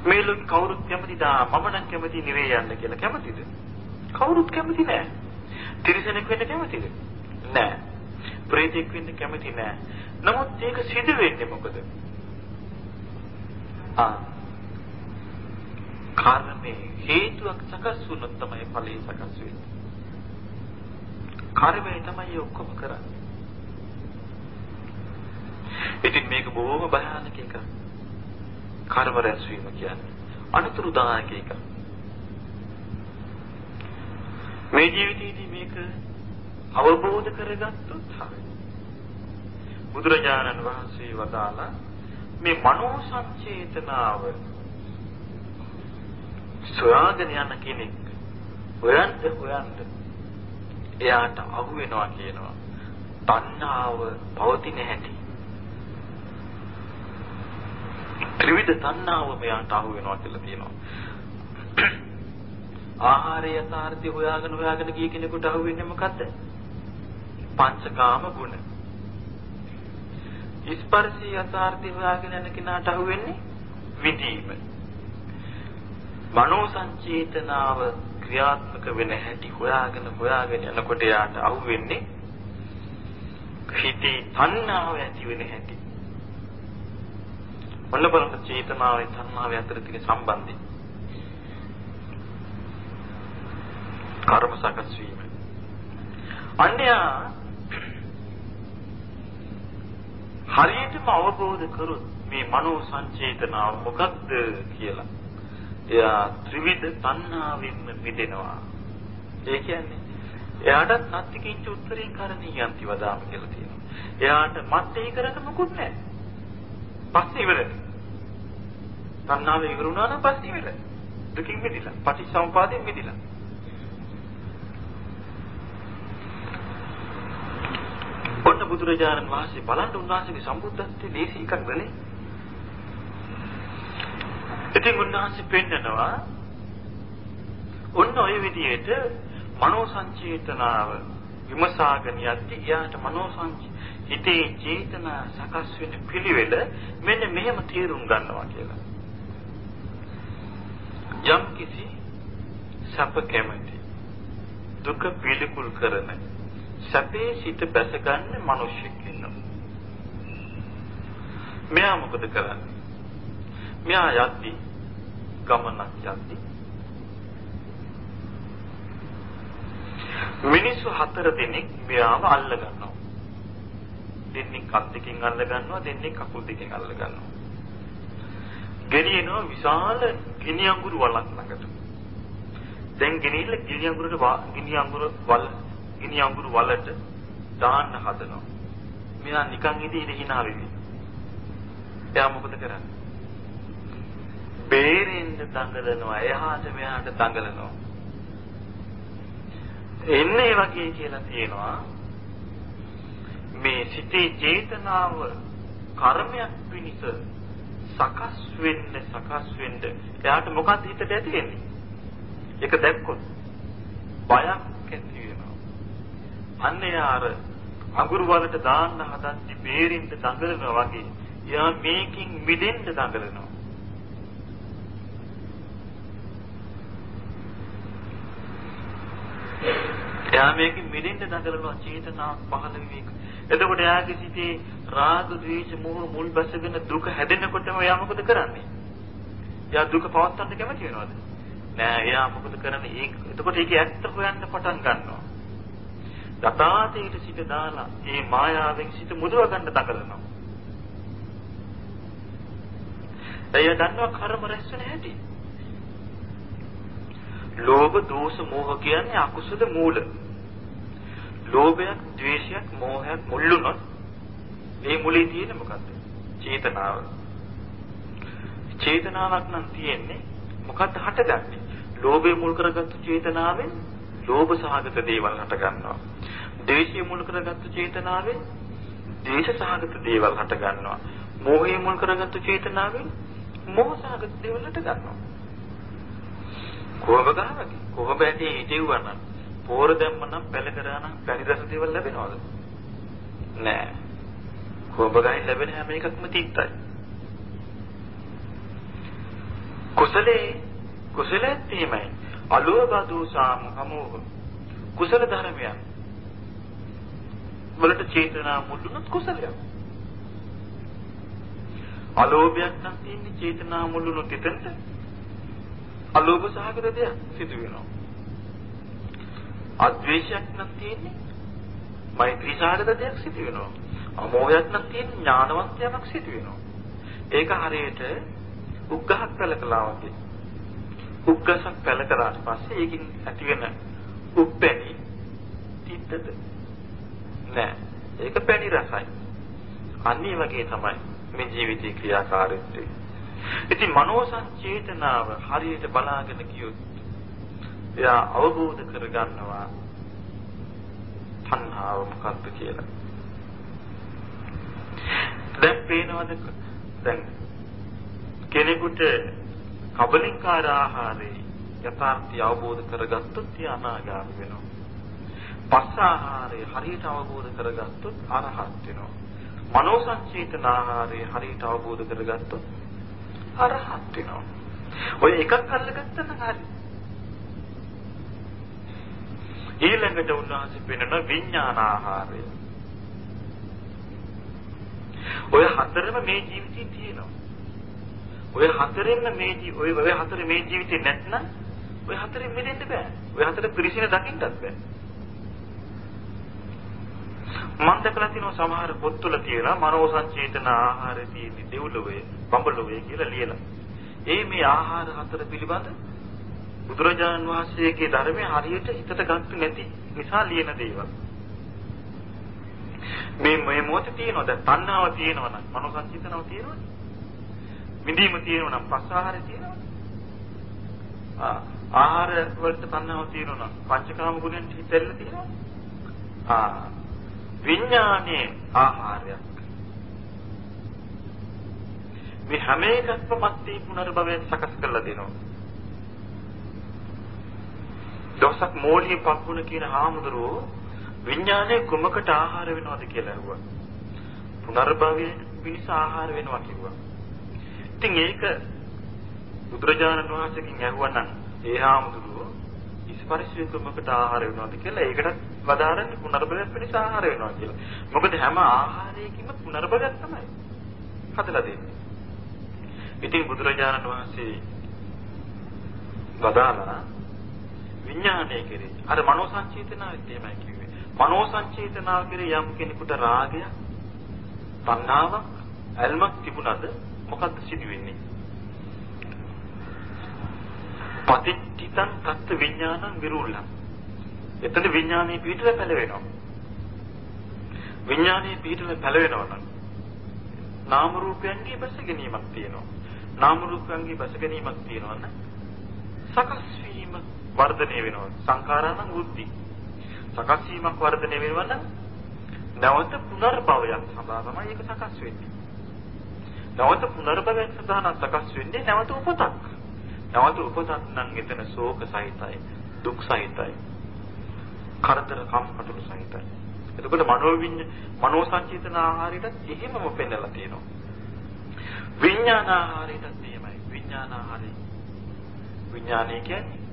මේ ලෝකේ කවුරුත් කැමති දා මම නම් කැමති නිවේ යන්න කියලා කැමතිද? කවුරුත් කැමති නෑ. තිරිසනෙක් වෙන්න කැමතිද? නෑ. ප්‍රේතෙක් වෙන්න කැමති නෑ. නමුත් ඒක සිදු වෙන්නේ මොකද? ආ කර්මයේ හේතුවක් සකස් වුණොත් තමයි ඵලය සකස් වෙන්නේ. කර්මය තමයි ඔක්කොම කරන්නේ. ඉතින් මේක බොහොම භයානක එකක්. කර්ම රැස්වීම කියන්නේ අනුතුරුදායක එකක්. මේ ජීවිතයේදී මේක අවබෝධ කරගත්තොත් හරියි. බුදුරජාණන් වහන්සේ වදාලා මේ මනෝ සංචේතනාව සොයාගෙන යන කෙනෙක් හොයන්න හොයන්න එයාට අහු වෙනවා කියනවා. තණ්හාව පවතින හැටි. ත්‍රිවිධ තණ්හාව මෙයාට අහු වෙනවා කියලා තියෙනවා. ආහාරය යථාර්ථය හොයාගෙන හොයාගෙන ගිය කෙනෙකුට අහු වෙන්නේ මොකද්ද? පංචකාම ගුණ. ස්පර්ශී යථාර්ථය හොයාගෙන යන කෙනාට අහු වෙන්නේ විදීම. මනෝ සංචේතනාව ක්‍රියාත්මක වෙන හැටි හොයාගෙන හොයාගෙන යනකොට යාට අහු වෙන්නේ හිතේ තණ්හාව ඇති වෙන හැටි. ඔන්න බලන්න චේතනාවේ තණ්හාවේ අතර තියෙන සම්බන්ධය. කර්ම සකස් වීම. අන්‍යයා හරියටම අවබෝධ කරොත් මේ මනෝ සංචේතනාව මොකක්ද කියලා එයා ත්‍රිවිධ තණ්හාවෙන්ම මිදෙනවා. ඒ කියන්නේ එයාට නත්තිකින්ච උත්තරේ කරණීයන්ති වදාම කියලා තියෙනවා. එයාට මත්තේ කරන්න මොකුත් නැහැ. පස්සේ ඉවරයි. තණ්හාව ඉවර වුණා නම් පස්සේ ඉවරයි. දුකින් මිදිලා, පටිච්චසමුපාදයෙන් මිදිලා. ඔන්න බුදුරජාණන් වහන්සේ බලන්න උන්වහන්සේගේ සම්බුද්ධත්වයේ දේශී එකක් නෙනේ. ඉතින් උන්වහන්සේ පෙන්නනවා ඔන්න ඔය විදිහට මනෝ සංචේතනාව විමසාගෙන යද්දී එයාට මනෝ හිතේ චේතනා සකස් වෙන පිළිවෙල මෙන්න මෙහෙම තේරුම් ගන්නවා කියලා. යම් කිසි සැප කැමති දුක පිළිකුල් කරන සැපේ සිට බැසගන්න මිනිස්සෙක් ඉන්නවා. මෙයා මොකද කරන්නේ? මෙයා යද්දී ගමනක් යද්දී මිනිස්සු හතර දෙනෙක් මෙයාව අල්ල ගන්නවා. දෙන්නෙක් අත් දෙකෙන් අල්ල ගන්නවා දෙන්නෙක් කකුල් දෙකෙන් අල්ල ගන්නවා. ගෙනියනවා විශාල ගිනි අඟුරු වලක් ළඟට. දැන් ගෙනිල්ල ගිනි අඟුරට ගිනි අඟුරු වල ගිනි අඟුරු වලට දාන්න හදනවා. මෙයා නිකන් ඉදී hina වෙවි. එයා මොකද කරන්නේ? බේරෙන්න දඟලනවා එහාට මෙහාට දඟලනවා. එන්නේ වගේ කියලා තියෙනවා මේ සිතේ චේතනාව කර්මයක් පිණිස සකස් වෙන්න සකස් වෙන්න එයාට මොකක්ද හිතට ඇති වෙන්නේ? ඒක දැක්කොත් බයක් ඇති වෙනවා. අන්න යාර අඟුරු වලට දාන්න හදන්නේ බේරින්න දඟලනවා වගේ. එයා මේකින් මිදෙන්න දඟලනවා. එයා මේකෙන් මිදෙන්න දඟලනවා චේතනාවක් පහළ වෙන්නේ. එතකොට එයාගේ සිතේ රාග, ද්වේෂ, මෝහ මුල් බැසගෙන දුක හැදෙනකොටම එයා මොකද කරන්නේ? එයා දුක පවත්වන්න කැමති වෙනවද? නෑ එයා මොකද කරන්නේ? ඒක එතකොට ඒකේ ඇත්ත හොයන්න පටන් ගන්නවා. යථාතීට සිට දාලා ඒ මායාවෙන් සිට මුදව ගන්න දඟලනවා. එය දන්නවා කර්ම රැස් වෙන හැටි. ලෝභ, දෝෂ, මෝහ කියන්නේ අකුසල මූල. ලෝභයක්, ද්වේෂයක්, මෝහයක් මුල්ුණොත් මේ මුලේ තියෙන්නේ මොකද්ද? චේතනාව. චේතනාවක් නම් තියෙන්නේ මොකද්ද හටගන්නේ? ලෝභය මුල් කරගත්තු චේතනාවෙන් ලෝභ සහගත දේවල් හට ගන්නවා. ද්වේෂය මුල් කරගත්තු චේතනාවෙන් ද්වේෂ සහගත දේවල් හට ගන්නවා. මෝහය මුල් කරගත්තු චේතනාවෙන් මෝහ සහගත දේවල් හට ගන්නවා. කොහොම ගහවද? කොහොම ඇටි හිටෙව්වනම් පෝර දැම්මනම් පැල කරා නම් පරිදස දේවල් ලැබෙනවද? නෑ. කොහොම ගහින් ලැබෙන හැම එකක්ම තිත්තයි. කුසලේ කුසලයේ තීමයි අලෝභ දෝසාම හමෝහ. කුසල ධර්මයන් වලට චේතනා මුල්ුණොත් කුසලයක්. අලෝභයක් නම් තියෙන්නේ චේතනා මුල්ුණොත් එතනට අලෝභ සහගත දෙයක් සිදු වෙනවා. අද්වේෂයක් නම් තියෙන්නේ මෛත්‍රී සහගත දෙයක් සිදු වෙනවා. අමෝහයක් නම් තියෙන්නේ ඥානවන්ත යමක් සිදු වෙනවා. ඒක හරියට උග්ගහක් කළකලා වගේ උග්ගසක් පැල කරාට පස්සේ ඒකින් ඇති වෙන උප්පැණි තිත්තද නෑ. ඒක පැණි රසයි. අනිත් වගේ තමයි මේ ජීවිතේ ක්‍රියාකාරීත්වය. ඉතින් මනෝ සංචේතනාව හරියට බලාගෙන ගියොත් එයා අවබෝධ කරගන්නවා තණ්හාව මොකක්ද කියලා. දැන් පේනවද? දැන් කෙනෙකුට කබලින්කාර ආහාරේ යථාර්ථය අවබෝධ කරගත්තොත් ඒ අනාගාමී වෙනවා. පස්ස ආහාරය හරියට අවබෝධ කරගත්තොත් අරහත් වෙනවා. මනෝ සංචේතන ආහාරය හරියට අවබෝධ කරගත්තොත් අරහත් වෙනවා. ඔය එකක් අල්ලගත්තා නම් හරි. ඊළඟට උන්වහන්සේ පෙන්වන විඥාන ආහාරය. ඔය හතරම මේ ජීවිතේ තියෙනවා. ඔය හතරෙන්න මේ ඔය ඔය හතර මේ ජීවිතේ නැත්නම් ඔය හතරෙන් මිදෙන්න බෑ. ඔය හතර පිරිසින දකින්නත් බෑ. මම දැකලා තියෙනවා සමහර පොත්වල තියෙනවා මනෝ සංචේතන ආහාර තියෙන්නේ දෙව්ලොවේ බඹලොවේ කියලා ලියලා. ඒ මේ ආහාර හතර පිළිබඳ බුදුරජාණන් වහන්සේගේ ධර්මයේ හරියට හිතට ගන්න නැති නිසා ලියන දේවල්. මේ මේ මොහොතේ තියෙනවා දැන් තණ්හාව තියෙනවා නම් මනෝ සංචේතනාව තියෙනවනේ. විඳීම තියෙනවා නම් පස් ආහාරය තියෙනවා. ආ ආහාර වලට තණ්හාව තියෙනවා නම් පංචකාම ගුණෙන් හිතෙල්ල තියෙනවා. ආ විඥානයේ ආහාරයක්. මේ හැම එකක්ම මත්ති පුනර්භවයෙන් සකස් කරලා දෙනවා. දවසක් මෝලිය පක්කුණ කියන හාමුදුරුවෝ විඥානයේ කුමකට ආහාර වෙනවද කියලා ඇහුවා. පුනර්භවයේ පිණිස ආහාර වෙනවා කිව්වා. ඉතින් ඒක බුදුරජාණන් වහන්සේගෙන් ඇහුවනම් ඒ හාමුදුරුවෝ ස්පර්ශයෙන් කොමකට ආහාර වෙනවද කියලා ඒකට වදාරන්නේ පුනර්භවයක් වෙනස ආහාර වෙනවා කියලා. මොකද හැම ආහාරයකින්ම පුනර්භවයක් තමයි හදලා දෙන්නේ. ඉතින් බුදුරජාණන් වහන්සේ වදාලා විඥානය කෙරේ අර මනෝ සංචේතනාවෙත් එහෙමයි කිව්වේ. මනෝ සංචේතනාව කෙරේ යම් කෙනෙකුට රාගයක්, තණ්හාවක්, ඇල්මක් තිබුණද මොකද්ද සිදු වෙන්නේ? පටිච්චිතං තත් විඥානං විරූලං. එතන විඥානයේ පිටල පැලවෙනවා. විඥානයේ පිටල පැලවෙනවා නම් නාම රූපයන්ගේ බැස ගැනීමක් තියෙනවා. නාම රූපයන්ගේ බැස ගැනීමක් තියෙනවා නම් සකස් වීම වර්ධනය වෙනවා. සංඛාරානම් වෘද්ධි. සකස් වීමක් වර්ධනය වෙනවා නම් නැවත පුනර්භවයක් සඳහා තමයි ඒක සකස් වෙන්නේ. නැවත පුනර්භවයක් සඳහා නම් සකස් වෙන්නේ නැවත උපතක්. නැවත උපතක් නම් එතන ශෝක සහිතයි, දුක් සහිතයි. කරදර කම්කටොළු සහිතයි. එතකොට මනෝවිඤ්ඤ මනෝ සංචේතන ආහාරයටත් එහෙමම පෙන්නලා තියෙනවා. විඥාන ආහාරයටත් එහෙමයි. විඥාන ආහාරය. විඥානය කියන්නේ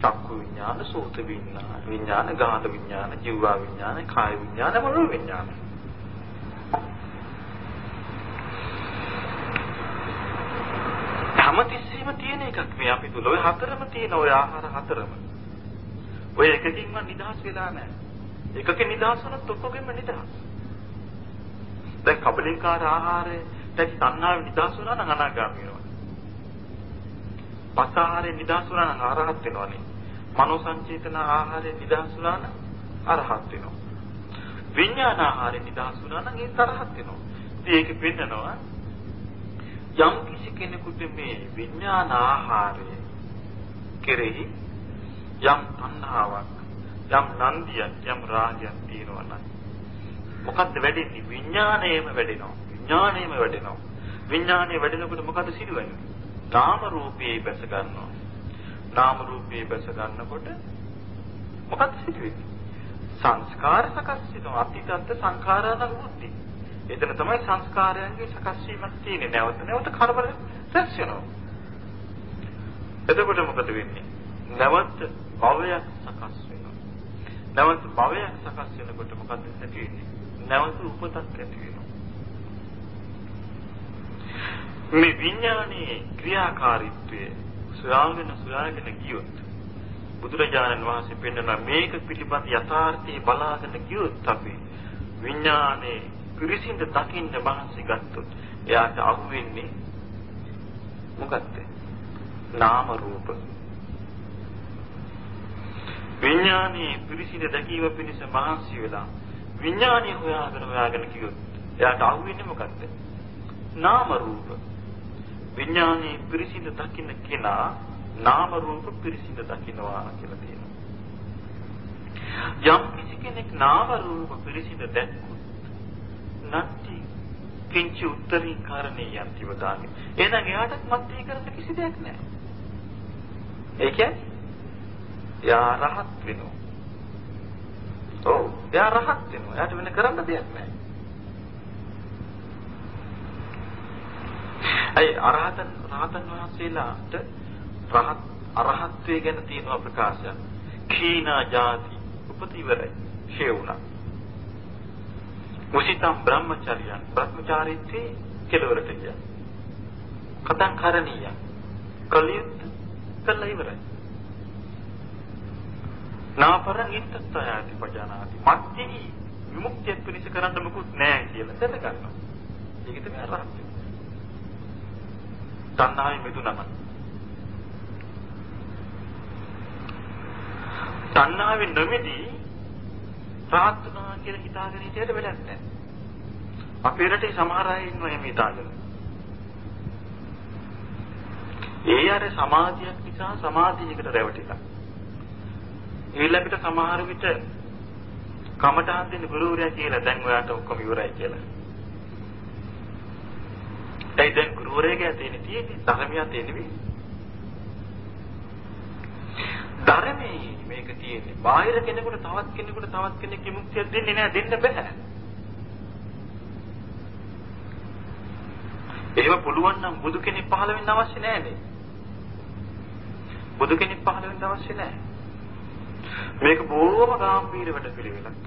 චක්කු විඥාන, සෝත විඥාන, විඥාන, ගාහන විඥාන, ජීවා විඥාන, කාය විඥාන, මනෝ විඥාන. හැමතිස්සෙම තියෙන එකක් මේ අපි තුල. ඔය හතරම තියෙන ඔය ආහාර හතරම. ඔය එකකින්ම නිදහස් වෙලා නැහැ. එකකින් නිදහස් වුණොත් ඔක්කොගෙම නිදහස්. දැන් කබලින්කාර ආහාරයේ දැන් තණ්හාවෙන් නිදහස් වුණා නම් අනාගාමී වෙනවා. පස් ආහාරයෙන් නිදහස් වුණා නම් අරහත් වෙනවනේ. මනෝ සංචේතන ආහාරයෙන් නිදහස් වුණා නම් අරහත් වෙනවා. විඥාන ආහාරයෙන් නිදහස් වුණා නම් ඒක අරහත් වෙනවා. ඉතින් ඒක පෙන්නනවා යම් කිසි කෙනෙකුට මේ විඥාන ආහාරය කෙරෙහි යම් තණ්හාවක් යම් නන්දියක් යම් රාගයක් තියෙනවා නම් මොකද්ද වැඩෙන්නේ? විඥාණයම වැඩෙනවා. විඥාණයම වැඩෙනවා. විඥාණය වැඩෙනකොට මොකද සිදුවෙන්නේ? නාම රූපේ බැස ගන්නවා. නාම රූපේ බැස ගන්නකොට මොකද සිදුවෙන්නේ? සංස්කාර සකස් වෙනවා. අතීතත් සංඛාරාන වෘත්ති. එතන තමයි සංස්කාරයන්ගේ සකස් වීමක් තියෙන්නේ නැවත නැවත කරබල රැස් වෙනවා එතකොට මොකද වෙන්නේ නැවත භවයක් සකස් වෙනවා. නැවත භවයක් සකස් වෙනකොට මොකද ඇති වෙන්නේ? නැවත උපතක් ඇති වෙනවා. මේ විඥානයේ ක්‍රියාකාරීත්වය සොයාගෙන සොයාගෙන ගියොත් බුදුරජාණන් වහන්සේ පෙන්වන මේක පිළිබඳ යථාර්ථය බලාගෙන ගියොත් අපි විඥානයේ පිරිසිඳ දකින්න මහන්සි ගත්තොත් එයාට අහු වෙන්නේ මොකක්ද? නාම රූප විඥානයේ පිරිසිඳ දැකීම පිණිස මහන්සි වෙලා විඥානය හොයාගෙන හොයාගෙන කිව්වොත් එයාට අහුවෙන්නේ මොකද්ද? නාම රූප. විඥානයේ පිරිසිඳ දකින්න කෙනා නාම රූප පිරිසිඳ දකින්නවා කියලා තියෙනවා. යම් කිසි කෙනෙක් නාම රූප පිරිසිඳ දැක්කොත් නැති කිංචි උත්තරින් කාරණේ යන්ති වදානේ. එහෙනම් එයාටත් මත්තේ කරන්න කිසි දෙයක් නැහැ. ඒ කියන්නේ එයා රහත් වෙනවා. ඔව් එයා රහත් වෙනවා. එයාට වෙන කරන්න දෙයක් නැහැ. අයි අරහතන් රහතන් වහන්සේලාට රහත් අරහත්ත්වයේ ගැන තියෙන ප්‍රකාශය. කීනා ಜಾති උපත ඉවරයි. ෂේ වුණා. මුසිතම් බ්‍රහ්මචර්යයන් බ්‍රහ්මචාරීත්වයේ කෙලවරට ගියා. කතං කරණීය. කලියුත් කළා ඉවරයි. නාපරං ඉත්තත්යාති පජානාති. මත්ති විමුක්තිය පිණිස කරන්න මොකුත් නැහැ කියලා දැන ගන්නවා. ඒක තමයි රහත්. තණ්හාවෙන් මිදුනම. තණ්හාවෙන් නොමිදී රහත් වෙනවා කියලා හිතාගෙන හිටියට වෙලක් නැහැ. අපේ රටේ සමහර අය ඉන්නවා එහෙම හිතාගෙන. ඒ අර සමාධියක් නිසා සමාධියකට රැවටිලා. ඊළඟට සමහර විට කමටහන් දෙන්න ගුරුවරයා කියලා දැන් ඔයාට ඔක්කොම ඉවරයි කියලා. ඒ දැන් ගුරුවරයාගේ තියෙන තියෙන්නේ ධර්මයක් තියෙන්නේ. ධර්මයේ මේක තියෙන්නේ. බාහිර කෙනෙකුට තවත් කෙනෙකුට තවත් කෙනෙක් විමුක්තිය දෙන්නේ නැහැ දෙන්න බෑ. එහෙම පුළුවන් නම් බුදු කෙනෙක් පහළ වෙන්න අවශ්‍ය නැහැ නේ. බුදු කෙනෙක් පහළ වෙන්න අවශ්‍ය නැහැ. මේක බොහොම ගැඹීර වැඩ පිළිවෙලක්.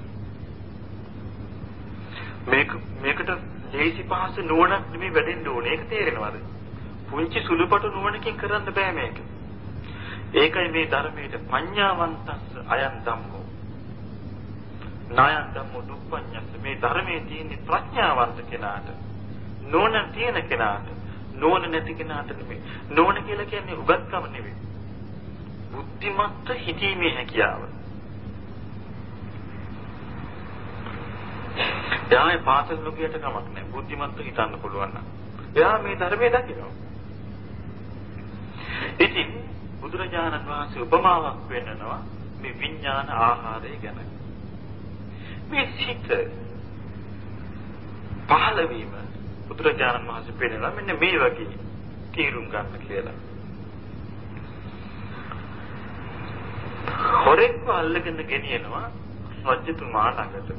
මේක මේකට ලේසි පහසු නුවණක් නෙමෙයි වැඩෙන්න ඕනේ. ඒක තේරෙනවද? පුංචි සුළුපටු නුවණකින් කරන්න බෑ මේක. ඒකයි මේ ධර්මයේ පඤ්ඤාවන්තස්ස අයන් ධම්මෝ. නායන් ධම්මෝ දුප්පඤ්ඤස්ස මේ ධර්මයේ තියෙන ප්‍රඥාවන්ත කෙනාට නෝන තියෙන කෙනාට නෝන නැති කෙනාට නෙමෙයි. නෝන කියලා කියන්නේ උගත්කම නෙමෙයි. බුද්ධිමත් හිතීමේ හැකියාව. එයාගේ පාසල් නොගියට කමක් නැහැ. බුද්ධිමත්ව හිතන්න පුළුවන් නම්. එයා මේ ධර්මයේ දකිනවා. ඉතින් බුදුරජාණන් වහන්සේ උපමාවක් වෙන්නනවා මේ විඥාන ආහාරය ගැන. මේ සිත පහළ වීම බුදුරජාණන් වහන්සේ පෙන්නනවා මෙන්න මේ වගේ තීරුම් ගන්න කියලා. හොරෙක්ව අල්ලගෙන ගෙනියනවා රජතුමා ළඟට.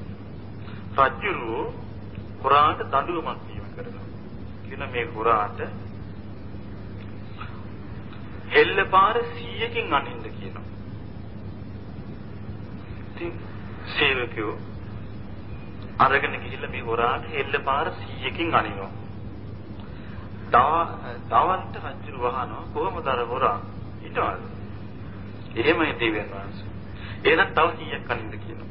රජුරු හොරාට දඬුවමක් දීම කරනවා. කියන මේ හොරාට හෙල්ලපාර 100කින් අනින්න කියනවා. ඉතින් සේවකයෝ අරගෙන ගිහිල්ලා මේ හොරාට හෙල්ලපාර 100කින් අනිනවා. දවල්ට රජු වහනවා කොහොමද අර හොරා හිටවද? එහෙමයි දෙවියන් වහන්සේ. එහෙනම් තව 100ක් අනින්න කියනවා.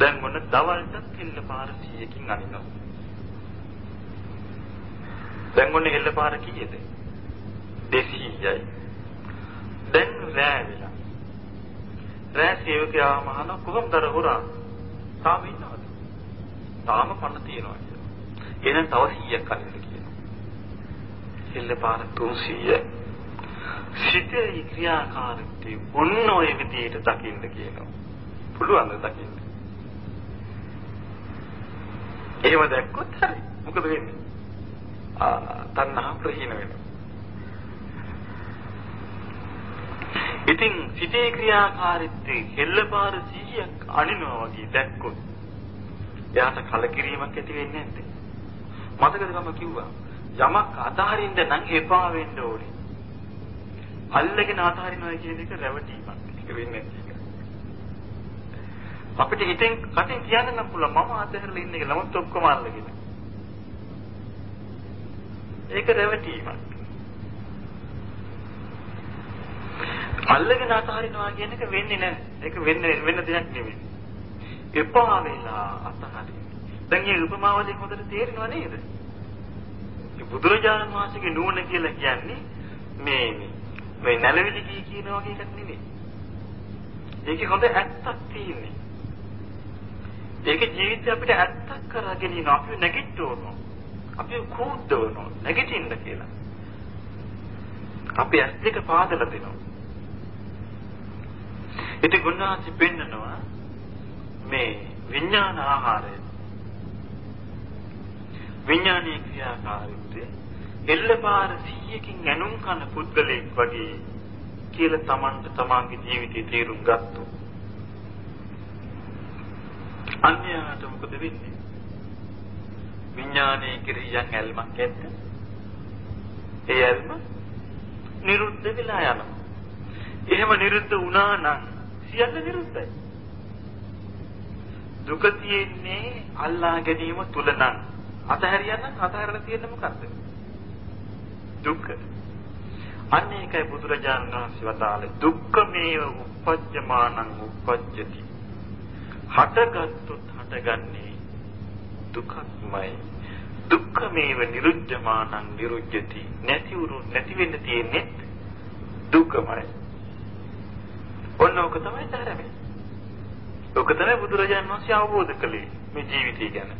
දැන් මොන දවල්ට හෙල්ලපාර 100කින් අනිනවා. දැන් මොන හෙල්ලපාර කීයද? 200යි. දැන් රෑ වෙලා. රෑ සේවකයා මහන කොහොමද අර හොරා තාම ඉන්නවද? තාම පන්න තියනවා කියලා. එහෙනම් තව 100ක් අනින්න කියනවා. එල්ල පාර 300. සිතේ ක්‍රියාකාරීත්වය ඔන්න ඔය විදිහට දකින්න කියනවා. පුළුවන් ද දකින්න? එහෙම දැක්කොත් හරි. මොකද වෙන්නේ? ආ තණ්හා ප්‍රහීන වෙනවා. ඉතින් සිතේ ක්‍රියාකාරීත්වයේ හෙල්ලපාර 100ක් අනිනවා වගේ දැක්කොත් එයාට කලකිරීමක් ඇති වෙන්නේ නැද්ද? මතකද මම කිව්වා යමක් අතහරින්න නම් එපා වෙන්න ඕනේ. අල්ලගෙන අතහරිනවා කියන එක රැවටීමක්. ඒක වෙන්නේ නැහැ. අපිට හිතෙන් කටින් කියන්න නම් පුළුවන් මම අතහැරලා ඉන්නේ කියලා. නමුත් ඔක්කොම අල්ලගෙන. ඒක රැවටීමක්. අල්ලගෙන අතහරිනවා කියන එක වෙන්නේ නැහැ. ඒක වෙන්නේ වෙන දෙයක් නෙමෙයි. එපා වෙලා අතහරින්න. දැන් මේ උපමාවලින් හොඳට තේරෙනව නේද? මේ බුදුරජාණන් වහන්සේගේ නුවණ කියලා කියන්නේ මේ මේ නැලවිලි කී කියන වගේ එකක් නෙමෙයි. ඒකේ හොඳ ඇත්තක් තියෙන්නේ. ඒක ජීවිතේ අපිට ඇත්තක් කරගෙන ඉන්න අපි නැගිට්ටෝනෝ. අපි කූද්දවනෝ නැගිටින්න කියලා. අපි ඇස් දෙක පාදලා දෙනවා. ඉතින් ගුණාසි පෙන්නනවා මේ විඥාන ආහාරය. විඥානීය ක්‍රියාකාරීත්වය එල්ලපාර 100කින් ඇනුම් කන පුද්ගලෙක් වගේ කියලා Tamanට Tamanගේ ජීවිතේ තේරුම් ගත්තොත් අන්‍යයාට මොකද වෙන්නේ? විඥානයේ කිරියන් ඇල්මක් ඇද්ද ඒ ඇල්ම නිරුද්ධ වෙලා යනවා. එහෙම නිරුද්ධ වුණා නම් සියල්ල විරුද්ධයි. දුක තියෙන්නේ අල්ලා ගැනීම තුල නම් අතහැරියනම් අතහැරලා තියෙන්නේ මොකද්ද? දුක. අන්න ඒකයි බුදුරජාණන් වහන්සේ වදාළේ දුක්ඛමේව උපජ්ජමානං උපජ්ජති. හටගත්තුත් හටගන්නේ දුකක්මයි. දුක්ඛමේව නිරුද්ධමානං නිරුද්ධති. නැතිවරු නැති වෙන්න තියෙන්නේ දුකමයි. ඔන්න ඕක තමයි ධර්මය. ඕක තමයි බුදුරජාණන් වහන්සේ අවබෝධ කළේ මේ ජීවිතය ගැන.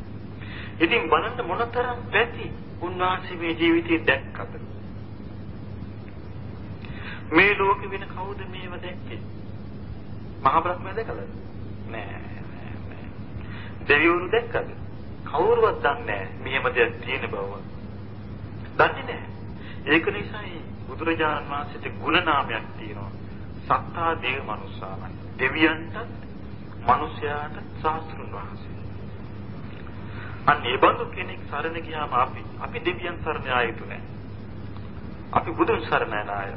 ඉතින් බලන්න මොනතරම් පැති උන්වහන්සේ මේ ජීවිතේ දැක්කද? මේ ලෝකෙ වෙන කවුද මේව දැක්කේ? මහා බ්‍රහ්මයා දැකලාද? නෑ නෑ නෑ. දෙවිවරු දැක්කද? කවුරුවත් දන්නේ නෑ මෙහෙම දෙයක් තියෙන බව. දන්නේ නෑ. ඒක නිසායි බුදුරජාණන් වහන්සේට ගුණ නාමයක් තියෙනවා. සත්තා දේව මනුස්සාමයි. දෙවියන්ටත් මිනිසයාට සාස්ත්‍රුන් වහන්සේ. අන්න ඒ බඳු කෙනෙක් සරණ ගියාම අපි අපි දෙවියන් සරණ ආ යුතු නැහැ. අපි බුදුන් සරණ යන අය.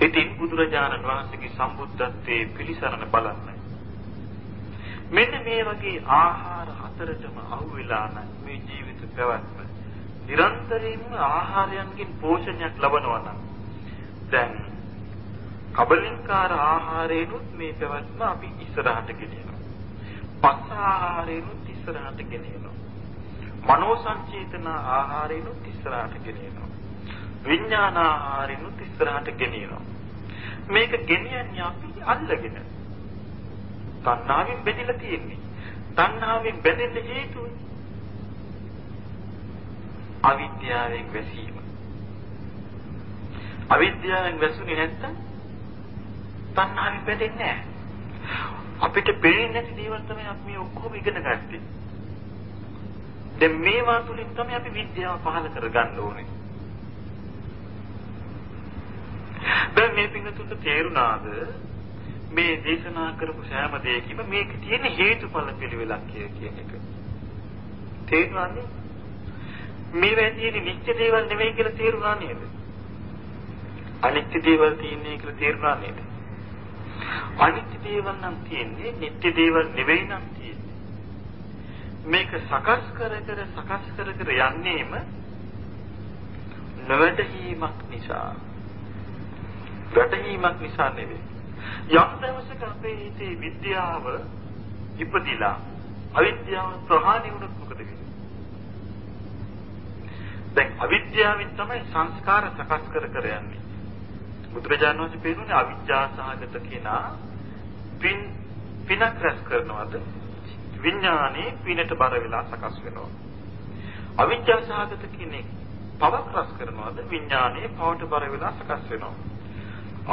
ඉතින් බුදුරජාණන් වහන්සේගේ සම්බුද්ධත්වයේ පිළිසරණ බලන්න. මෙන්න මේ වගේ ආහාර හතරටම අහු වෙලා නම් මේ ජීවිත පැවැත්ම නිරන්තරයෙන්ම ආහාරයන්ගෙන් පෝෂණයක් ලබනවා නම් දැන් කබලින්කාර ආහාරේනුත් මේ පැවැත්ම අපි ඉස්සරහට ගෙනියනවා. පස්ස ආහාරේනුත් ඉස්සරහට ගෙනියනවා. මනෝ සංචේතන ආහාරේනුත් ඉස්සරහට ගෙනියනවා. විඥාන ආහාරේනුත් ඉස්සරහට ගෙනියනවා. මේක ගෙනියන්නේ අපි අල්ලගෙන. තණ්හාවෙන් බැඳිලා තියෙන්නේ. තණ්හාවෙන් බැඳෙන්න හේතුව අවිද්‍යාවෙන් වැසීම. අවිද්‍යාවෙන් වැසුනේ නැත්තම් තණ්හාවෙන් බැඳෙන්නේ නැහැ. අපිට පේන්නේ නැති දේවල් තමයි අපි මේ ඔක්කොම ඉගෙන ගත්තේ. දැන් මේවා තුලින් තමයි අපි විද්‍යාව පහළ කරගන්න ඕනේ. දැන් මේ පිටුට තේරුණාද මේ දේශනා කරපු සෑම දෙයකම මේක තියෙන හේතුඵල පිළිවෙලක් කියන එක. තේරුණානේ? මේ වැදියේ නිත්‍ය දේවල් නෙවෙයි කියලා තේරුණා නේද? අනිත්‍ය දේවල් තියෙන්නේ කියලා තේරුණා නේද? අනිත්‍ය දේවල් නම් තියෙන්නේ නිත්‍ය දේවල් නෙවෙයි නම් තියෙන්නේ. මේක සකස් කර කර සකස් කර කර යන්නේම නොවැටහීමක් නිසා. වැටහීමක් නිසා නෙවෙයි. යම් දවසක අපේ හිතේ විද්‍යාව ඉපදිලා අවිද්‍යාව ප්‍රහාණය වුණොත් මොකද වෙන්නේ? දැන් අවිද්‍යාවෙන් තමයි සංස්කාර සකස් කර කර යන්නේ. බුදුරජාණන් වහන්සේ පෙන්වන්නේ අවිජ්ජා සහගත කෙනා පින් පිනක් රැස් කරනවද විඥානේ පිනට බර වෙලා සකස් වෙනවා. අවිජ්ජා සහගත කෙනෙක් පවක් රැස් කරනවද විඥානේ පවට බර වෙලා සකස් වෙනවා.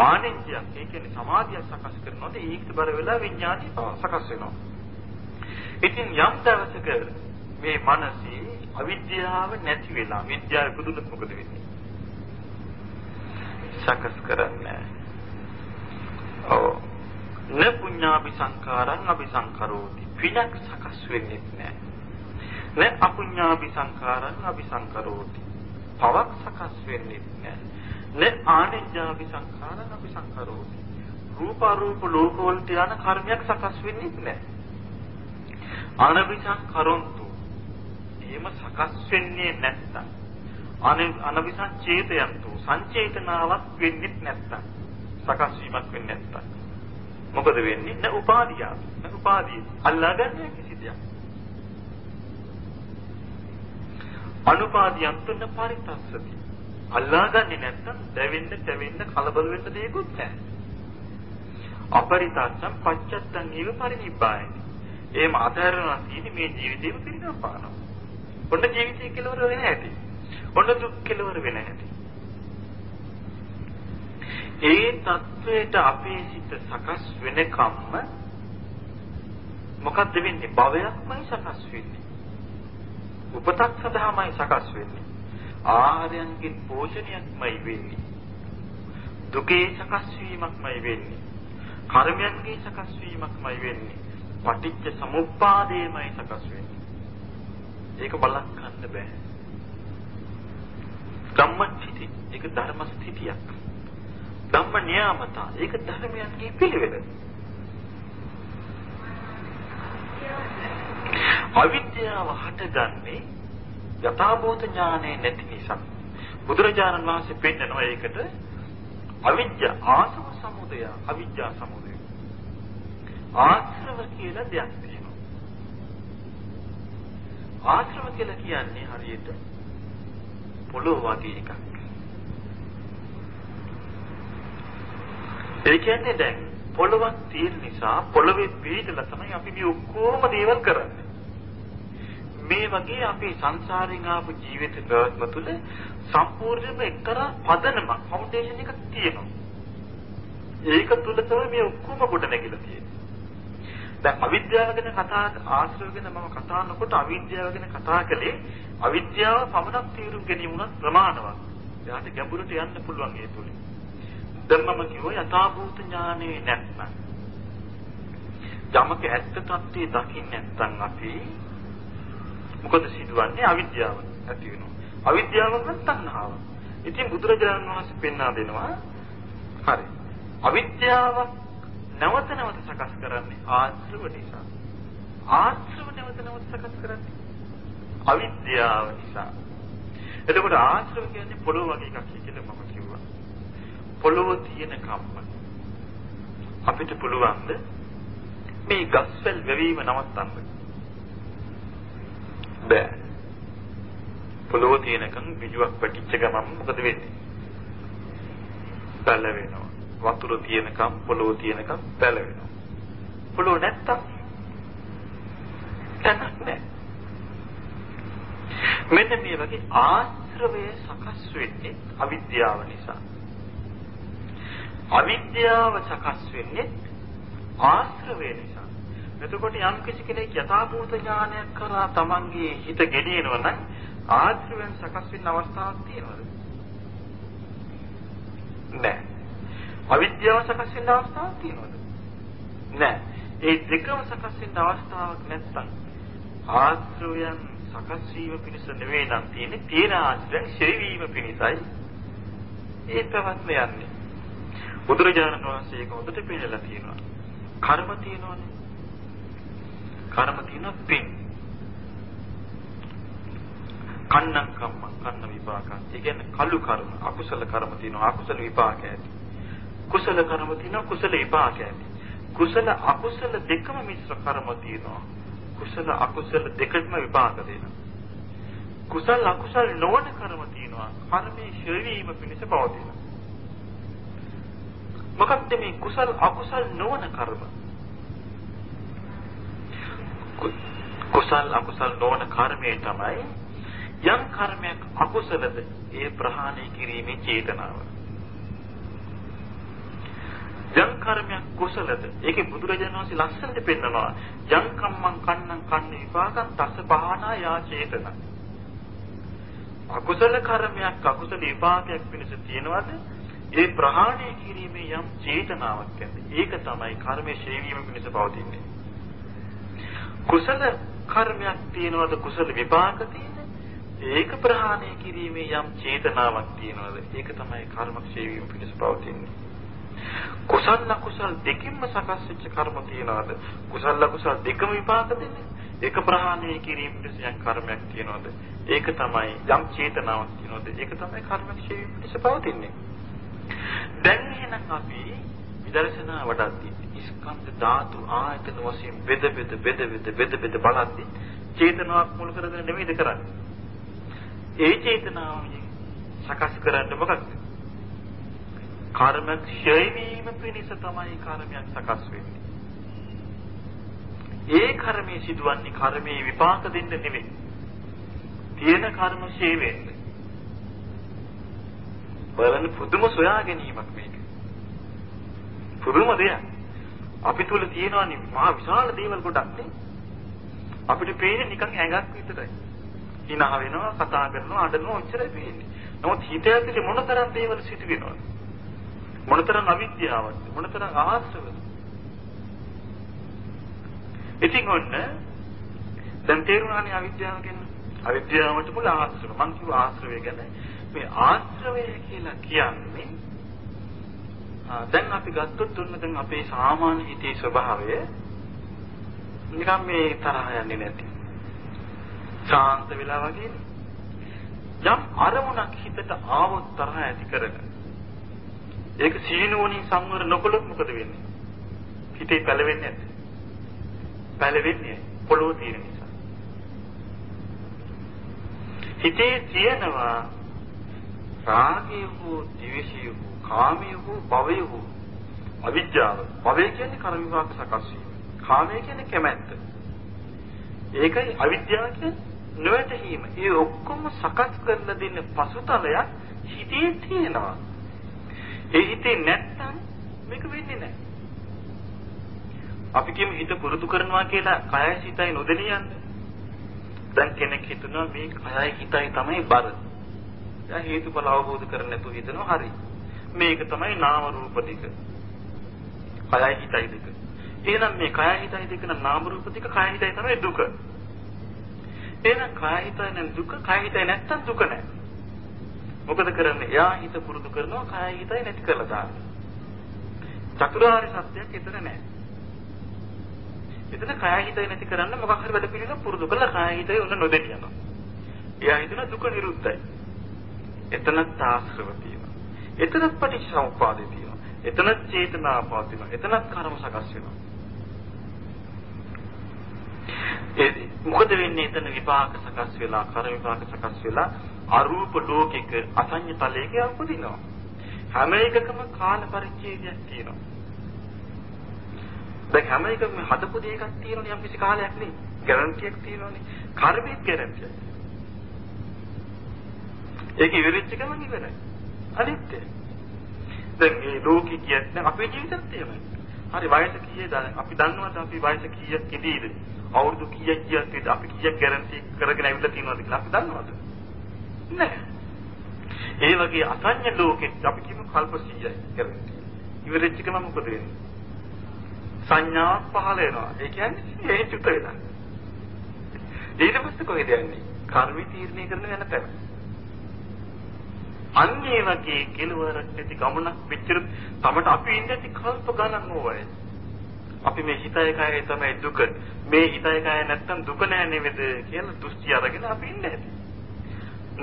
ආනෙන්ජයක් ඒ කියන්නේ සමාධියක් සකස් කරනවද ඒකට බර වෙලා විඥානේ සකස් වෙනවා. ඉතින් යම් දවසක මේ මනසේ අවිද්‍යාව නැති වෙලා විද්‍යාව පුදුනොත් මොකද වෙන්නේ? සකස් කරන්නේ. ඔව්. න පුඤ්ඤාපි සංඛාරං අபிසංකරෝති. පිනක් සකස් වෙන්නේ නැහැ. න අපුඤ්ඤාපි සංඛාරං අபிසංකරෝති. පවක් සකස් වෙන්නේ නැහැ. න ආනිජ්ජාපි සංඛාරං අபிසංකරෝති. රූප අරූප ලෝකවලට යන කර්මයක් සකස් වෙන්නේ නැහැ. අනபிසංකරොන්තු. එහෙම සකස් වෙන්නේ නැත්නම් අනවිසං චේතයන්තු සංචේතනාවක් වෙන්නේ නැත්තම් සකස් වීමක් වෙන්නේ නැත්තම්. මොකද වෙන්නේ? න උපාදිය න උපාදිය අල්ලාගන්නේ කිසි දෙයක්. අනුපාදියන්තු න පරිතස්සති. අල්ලාගන්නේ නැත්තම් දැවෙන්න තැවෙන්න කලබල වෙන්න දෙයක්වත් නැහැ. අපරිතස්සම් පච්චත්තං ඊව පරිනිබ්බායයි එහෙම අතහැරනවා කියන්නේ මේ ජීවිතේම පිළිගන්න පානවා ඔන්න ජීවිතය කෙලවර වෙන්නේ නැහැටි ඔන්න දුක් කෙලවර වෙන හැටි. ඒ தത്വයට අපේ සිත සකස් වෙනකම්ම මොකක්ද වෙන්නේ? භවයක්මයි සකස් වෙන්නේ. උපතක් සඳහාමයි සකස් වෙන්නේ. ආර්යයන්ගේ පෝෂණයක්මයි වෙන්නේ. දුකේ සකස් වීමක්මයි වෙන්නේ. කර්මයන්ගේ සකස් වීමක්මයි වෙන්නේ. පටිච්ච සමුප්පාදයමයි සකස් වෙන්නේ. ඒක බලක් ගන්න බෑ. ධම්මචිති ඒක ධර්ම ස්ථිතියක්. ධම්ම නියාමතා ඒක ධර්මයන්ගේ පිළිවෙල. අවිද්‍යාව හටගන්නේ යථාභූත ඥානය නැති නිසා. බුදුරජාණන් වහන්සේ පෙන්නනවා ඒකට අවිද්‍යා ආසව සමුදය අවිද්‍යා සමුදය. ආශ්‍රව කියලා දෙයක් තියෙනවා. ආශ්‍රව කියලා කියන්නේ හරියට පොළොව වගේ එකක්. ඒ කියන්නේ දැන් පොළොවක් තියෙන නිසා පොළොවේ පිටලා තමයි අපි මේ ඔක්කොම දේවල් කරන්නේ. මේ වගේ අපි සංසාරෙන් ආපු ජීවිත ප්‍රවත්ම තුළ සම්පූර්ණයෙන්ම එක්තරා පදනමක් ෆවුන්ඩේෂන් එකක් තියෙනවා. ඒක තුළ තමයි මේ ඔක්කොම කොට නැගිලා තියෙන්නේ. දැන් අවිද්‍යාව ගැන කතා ආශ්‍රව ගැන මම කතා කරනකොට අවිද්‍යාව ගැන කතා කළේ අවිද්‍යාව පමණක් තීරුම් ගැනීම උනත් ප්‍රමාණවත්. එයාට ගැඹුරට යන්න පුළුවන් ඒ තුලින්. දැන් මම කිව්වා යථාභූත ඥානේ නැත්නම් යමක ඇත්ත తත්ත්වයේ දකින්න නැත්නම් අපි මොකද සිදුවන්නේ අවිද්‍යාව ඇති වෙනවා. අවිද්‍යාව නම් තණ්හාව. ඉතින් බුදුරජාණන් වහන්සේ පෙන්වා දෙනවා හරි. අවිද්‍යාව නැවත නැවත සකස් කරන්නේ ආශ්‍රව නිසා. ආශ්‍රව නැවත නැවත සකස් කරන්නේ අවිද්‍යාව නිසා. එතකොට ආශ්‍රව කියන්නේ පොළොව වගේ එකක් කියලා මම කිව්වා. පොළොව තියෙන කම්ම අපිට පුළුවන්ද මේ ගස්වැල් වැවීම නවත්තන්න? බෑ. පොළොව තියෙනකන් බිජුවක් වැටිච්ච ගමන් මොකද වෙන්නේ? පැලවෙනවා. වතුර තියෙනකන් පොළොව තියෙනකන් පැලවෙනවා. පොළොව නැත්තම් තැනක් නැහැ. මෙන්න මේ වගේ ආශ්‍රවය සකස් වෙන්නේ අවිද්‍යාව නිසා. අවිද්‍යාව සකස් වෙන්නේ ආශ්‍රවය නිසා. එතකොට යම් කිසි කෙනෙක් යථාභූත ඥානයක් කරා තමන්ගේ හිත ගෙනියනවා නම් ආශ්‍රවයන් සකස් වෙන්න අවස්ථාවක් තියෙනවද? නැහැ. අවිද්‍යාව සකස් වෙන්න අවස්ථාවක් තියෙනවද? නැහැ. ඒ දෙකම සකස් වෙන්න අවස්ථාවක් නැත්නම් ආශ්‍රවයන් සකස් වීම පිණිස නෙවෙයි නම් තියෙන්නේ තීන ආශ්‍රයන් ශරීරීම පිණිසයි. ඒ පැවැත්ම යන්නේ. බුදුරජාණන් වහන්සේ ඒක හොඳට පිළිලා තියෙනවා. කර්ම තියෙනවනේ. කර්ම තියෙන පින්. කන්නං කම්මං කන්න විපාකං. ඒ කියන්නේ කළු කර්ම අකුසල කර්ම තියෙනවා. අකුසල විපාක ඇති. කුසල කර්ම තියෙනවා කුසල විපාක ඇති කුසල අකුසල දෙකම මිශ්‍ර කර්ම තියෙනවා කුසල අකුසල දෙකටම විපාක දෙනවා. කුසල අකුසල නොවන කර්ම තියෙනවා. කර්මයේ ශරීරීම පිණිස පවතිනවා. මොකක්ද මේ කුසල අකුසල නොවන කර්ම? කුසල අකුසල නොවන කර්මයේ තමයි යම් කර්මයක් අකුසලද ඒ ප්‍රහාණය කිරීමේ චේතනාව. යම් කර්මයක් කුසලද? ඒකේ බුදුරජාණන් වහන්සේ ලස්සනට පෙන්නනවා. යම් කම්මං කන්නං කන්න විපාකං තස්ස පහනා යා චේතන අකුසල කර්මයක් අකුසල විපාකයක් පිණිස තියෙනවද? ඒ ප්‍රහාණය කිරීමේ යම් චේතනාවක් ඇද්ද ඒක තමයි කර්මයේ ශේවීම පිණිස පවතින්නේ. කුසල කර්මයක් තියෙනවද? කුසල විපාක තියෙන්නේ ඒක ප්‍රහාණය කිරීමේ යම් චේතනාවක් තියෙනවද? ඒක තමයි කර්ම ශේවීම පිණිස පවතින්නේ. කුසල අකුසල දෙකින්ම සකස් වෙච්ච කර්ම තියනවාද? කුසල අකුසල දෙකම විපාක දෙන්නේ. ඒක ප්‍රහාණය කිරීම පිණිස කර්මයක් තියනවාද? ඒක තමයි යම් චේතනාවක් තියනවාද? ඒක තමයි කර්මයක් ශේවීම පිණිස පවතින්නේ. දැන් එහෙනම් අපි විදර්ශනා වඩද්දී ස්කන්ධ ධාතු ආයතන වශයෙන් බෙද බෙද බෙද බෙද බෙද බෙද බලද්දී චේතනාවක් මුල් කරගෙන නෙමෙයිද කරන්නේ. ඒ චේතනාව සකස් කරන්නේ මොකක්ද? කර්ම ක්ෂය වීම පිණිස තමයි කර්මයක් සකස් වෙන්නේ. ඒ කර්මයේ සිදුවන්නේ කර්මයේ විපාක දෙන්න නෙවෙයි. තියෙන කර්ම ක්ෂය වෙන්නේ. බලන්න පුදුම සොයා ගැනීමක් මේක. පුදුම දෙයක්. අපි තුල තියෙනවානේ මහා විශාල දේවල් ගොඩක් නේ. අපිට පේන්නේ නිකන් ඇඟක් විතරයි. හිනහ වෙනවා, කතා කරනවා, අඬනවා ඔච්චරයි පේන්නේ. නමුත් හිත ඇතුලේ මොනතරම් දේවල් සිදු වෙනවද? මොනතරම් අවිද්‍යාවක්ද? මොනතරම් ආශ්‍රවද? ඉතින් ඔන්න දැන් තේරුණානේ අවිද්‍යාව කියන්නේ අවිද්‍යාවට මුල ආශ්‍රව. මං කිව්ව ආශ්‍රවය ගැන. මේ ආශ්‍රවය කියලා කියන්නේ දැන් අපි ගත්තොත් ඔන්න දැන් අපේ සාමාන්‍ය හිතේ ස්වභාවය නිකන් මේ තරහ යන්නේ නැති. ශාන්ත වෙලා වගේ යම් අරමුණක් හිතට ආවොත් තරහ ඇති කරගන්න. ඒක සීනුවණින් සංවර නොකළොත් මොකද වෙන්නේ? හිතේ පැලවෙන්නේ නැද්ද? පැලවෙන්නේ පොළොව තියෙන නිසා. හිතේ තියෙනවා රාගය හෝ ද්වේෂය හෝ කාමය හෝ භවය හෝ අවිජ්ජාව. භවය කියන්නේ කර්ම විපාක සකස් වීම. කාමය කියන්නේ කැමැත්ත. ඒකයි අවිද්‍යාව කියන්නේ නොවැටහීම. ඒ ඔක්කොම සකස් කරලා දෙන පසුතලයක් හිතේ තියෙනවා. ඒ හිතේ නැත්තම් මේක වෙන්නේ නැහැ. අපි කියමු හිත පුරුදු කරනවා කියලා කයයි සිතයි නොදෙනිය යන්නේ. දැන් කෙනෙක් හිතනවා මේ කයයි හිතයි තමයි බර. දැන් හේතුඵල අවබෝධ කරගන්න නැතුව හිතනවා හරි. මේක තමයි නාම රූප දෙක. කයයි හිතයි දෙක. එහෙනම් මේ කයයි හිතයි දෙක නම් නාම රූප දෙක කයයි හිතයි තමයි දුක. එහෙනම් කයයි හිතයි නම් දුක කයයි හිතයි නැත්තම් දුක නැහැ. මොකද කරන්නේ? එයා හිත පුරුදු කරනවා කයයි හිතයි නැති කරලා දානවා. චතුරාර්ය සත්‍යයක් එතන නැහැ. එතන කය හිතේ නැති කරන්න මොකක් හරි වැඩ පිළිවෙල පුරුදු කරලා කය හිතේ උන නොදෙනියනවා. එයා හිතන දුක නිරුද්ධයි. එතනත් ආශ්‍රව තියෙනවා. එතනත් පටිච්චසමුප්පාදේ තියෙනවා. එතනත් චේතනා පවතිනවා. එතනත් කර්ම සකස් වෙනවා. ඒ මොකද වෙන්නේ එතන විපාක සකස් වෙලා කර්ම විපාක සකස් වෙලා අරූප ලෝකික අසඤ්ඤ තලයක උපදිනවා. හැම එකකම කාල පරිච්ඡේදයක් තියෙනවා. දැන් හැම එකම හදපු දෙයක්ක් තියෙනවනේ යම් කිසි කාලයක් නේ. ගැරන්ටියක් තියෙනවනේ. කර්මෙත් ගැරන්ටියක්. ඒක ඉවරෙච්ච ගමන් ඉවරයි. අනිත්‍ය. දැන් මේ ලෝකෙ කියන්නේ අපේ ජීවිතත් එහෙමයි. හරි වයස කීයද අපි දන්නවද අපි වයස කීයක් ඉදීද? අවුරුදු කීයක් කියද්දිද අපි කීයක් ගැරන්ටි කරගෙන ඇවිල්ලා තියෙනවද කියලා අපි දන්නවද? නැහැ. ඒ වගේ අසඤ්ඤ ලෝකෙත් අපි කියමු කල්ප 100යි ගැරන්ටි. ඉවරෙච්ච ගමන් මොකද වෙන්නේ? සංඥාවක් පහළ වෙනවා. ඒ කියන්නේ ඒ චුත වෙනවා. ඊට පස්සේ කොහෙද යන්නේ? කර්මී තීරණය කරන යන තැන. අන්නේ වගේ කෙලවරක් නැති ගමනක් මෙච්චර තමට අපි ඉඳි කල්ප ගණන් ඕවයි. අපි මේ හිතය කය තමයි දුක. මේ හිතය කය නැත්තම් දුක නෑ නේද කියලා දෘෂ්ටි අරගෙන අපි ඉන්නේ.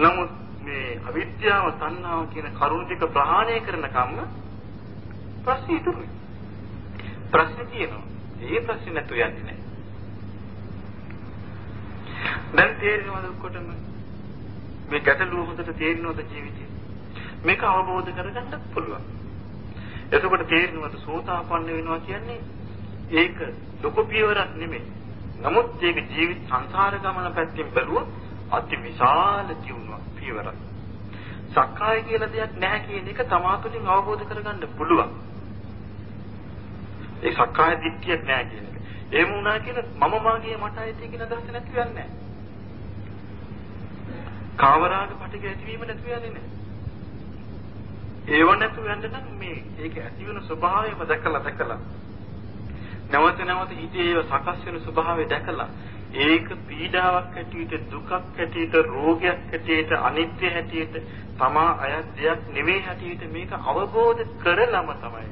නමුත් මේ අවිද්‍යාව තණ්හාව කියන කරුණ ටික ප්‍රහාණය කරන කම්ම ප්‍රශ්න ඉතුරුයි. ප්‍රශ්න තියෙනවා. ඒ ප්‍රශ්නේ නැතු යන්නේ නෑ. දැන් තේරෙනවද කොටම මේ ගැටලුව හොඳට තේරෙනවද ජීවිතේ? මේක අවබෝධ කරගන්නත් පුළුවන්. එතකොට තේරෙනවද සෝතාපන්න වෙනවා කියන්නේ ඒක ලොකු පියවරක් නෙමෙයි. නමුත් ඒක ජීවිත සංසාර ගමන පැත්තෙන් බැලුවොත් අති විශාල ජීවුණක් පියවරක්. සක්කාය කියලා දෙයක් නැහැ කියන එක තමා තුළින් අවබෝධ කරගන්න පුළුවන්. ඒ සක්කාය දිට්ඨියක් නැහැ කියන එක. එහෙම වුණා කියලා මම මාගේ මට අයිති කියන අදහස නැති වෙන්නේ නැහැ. කාමරාග පිටික ඇතිවීම නැති වෙන්නේ නැහැ. ඒව නැතු යන්න නම් මේ ඒක ඇති වෙන ස්වභාවයම දැකලා දැකලා නැවත නැවත හිතේ ඒව සකස් වෙන ස්වභාවය දැකලා ඒක පීඩාවක් හැටියට දුකක් හැටියට රෝගයක් හැටියට අනිත්‍ය හැටියට තමා අයත් දෙයක් නෙවෙයි හැටියට මේක අවබෝධ කරලම තමයි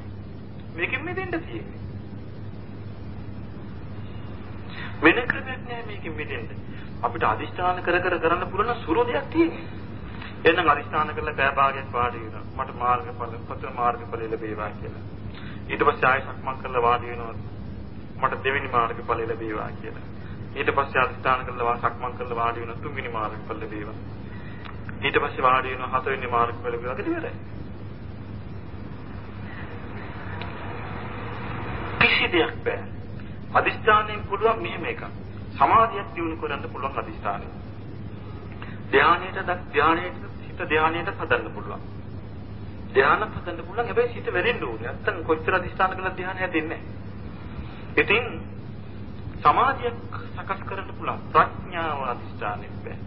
මේකෙන් මිදෙන්න තියෙන්නේ වෙන ක්‍රමයක් නෑ මේකෙන් මිදෙන්න අපිට අදිස්ථාන කර කර කරන්න පුළුවන් සුරු දෙයක් තියෙන්නේ එහෙනම් අදිස්ථාන කරලා කෑ භාගයක් වාඩි වෙනවා. මට මාර්ගඵල පත මාර්ගඵල ලැබේවා කියලා. ඊට පස්සේ ආයෙ සක්මන් කරලා වාඩි වෙනවා. මට දෙවෙනි මාර්ගඵල ලැබේවා කියලා. ඊට පස්සේ අදිස්ථාන කරලා සක්මන් කරලා වාඩි වෙනවා තුන්වෙනි මාර්ගඵල ලැබේවා. ඊට පස්සේ වාඩි වෙනවා හතරවෙනි මාර්ගඵල ලැබේවා කියලා ඉවරයි. කිසි දෙයක් බෑ. අදිස්ථානයෙන් පුළුවන් මෙහෙම එකක්. සමාධියක් දිනු කරන්න පුළුවන් අදිස්ථානයෙන්. ධානයට ධානයට සිත ධානයට හදන්න පුළුවන්. ධානය හදන්න පුළුවන් හැබැයි සිත වෙරෙන්න ඕනේ. නැත්තම් කොච්චර අධිෂ්ඨාන කළා ධානය හැදෙන්නේ නැහැ. ඉතින් සමාධියක් සකස් කරන්න පුළුවන් ප්‍රඥාව අධිෂ්ඨානෙත් බෑ.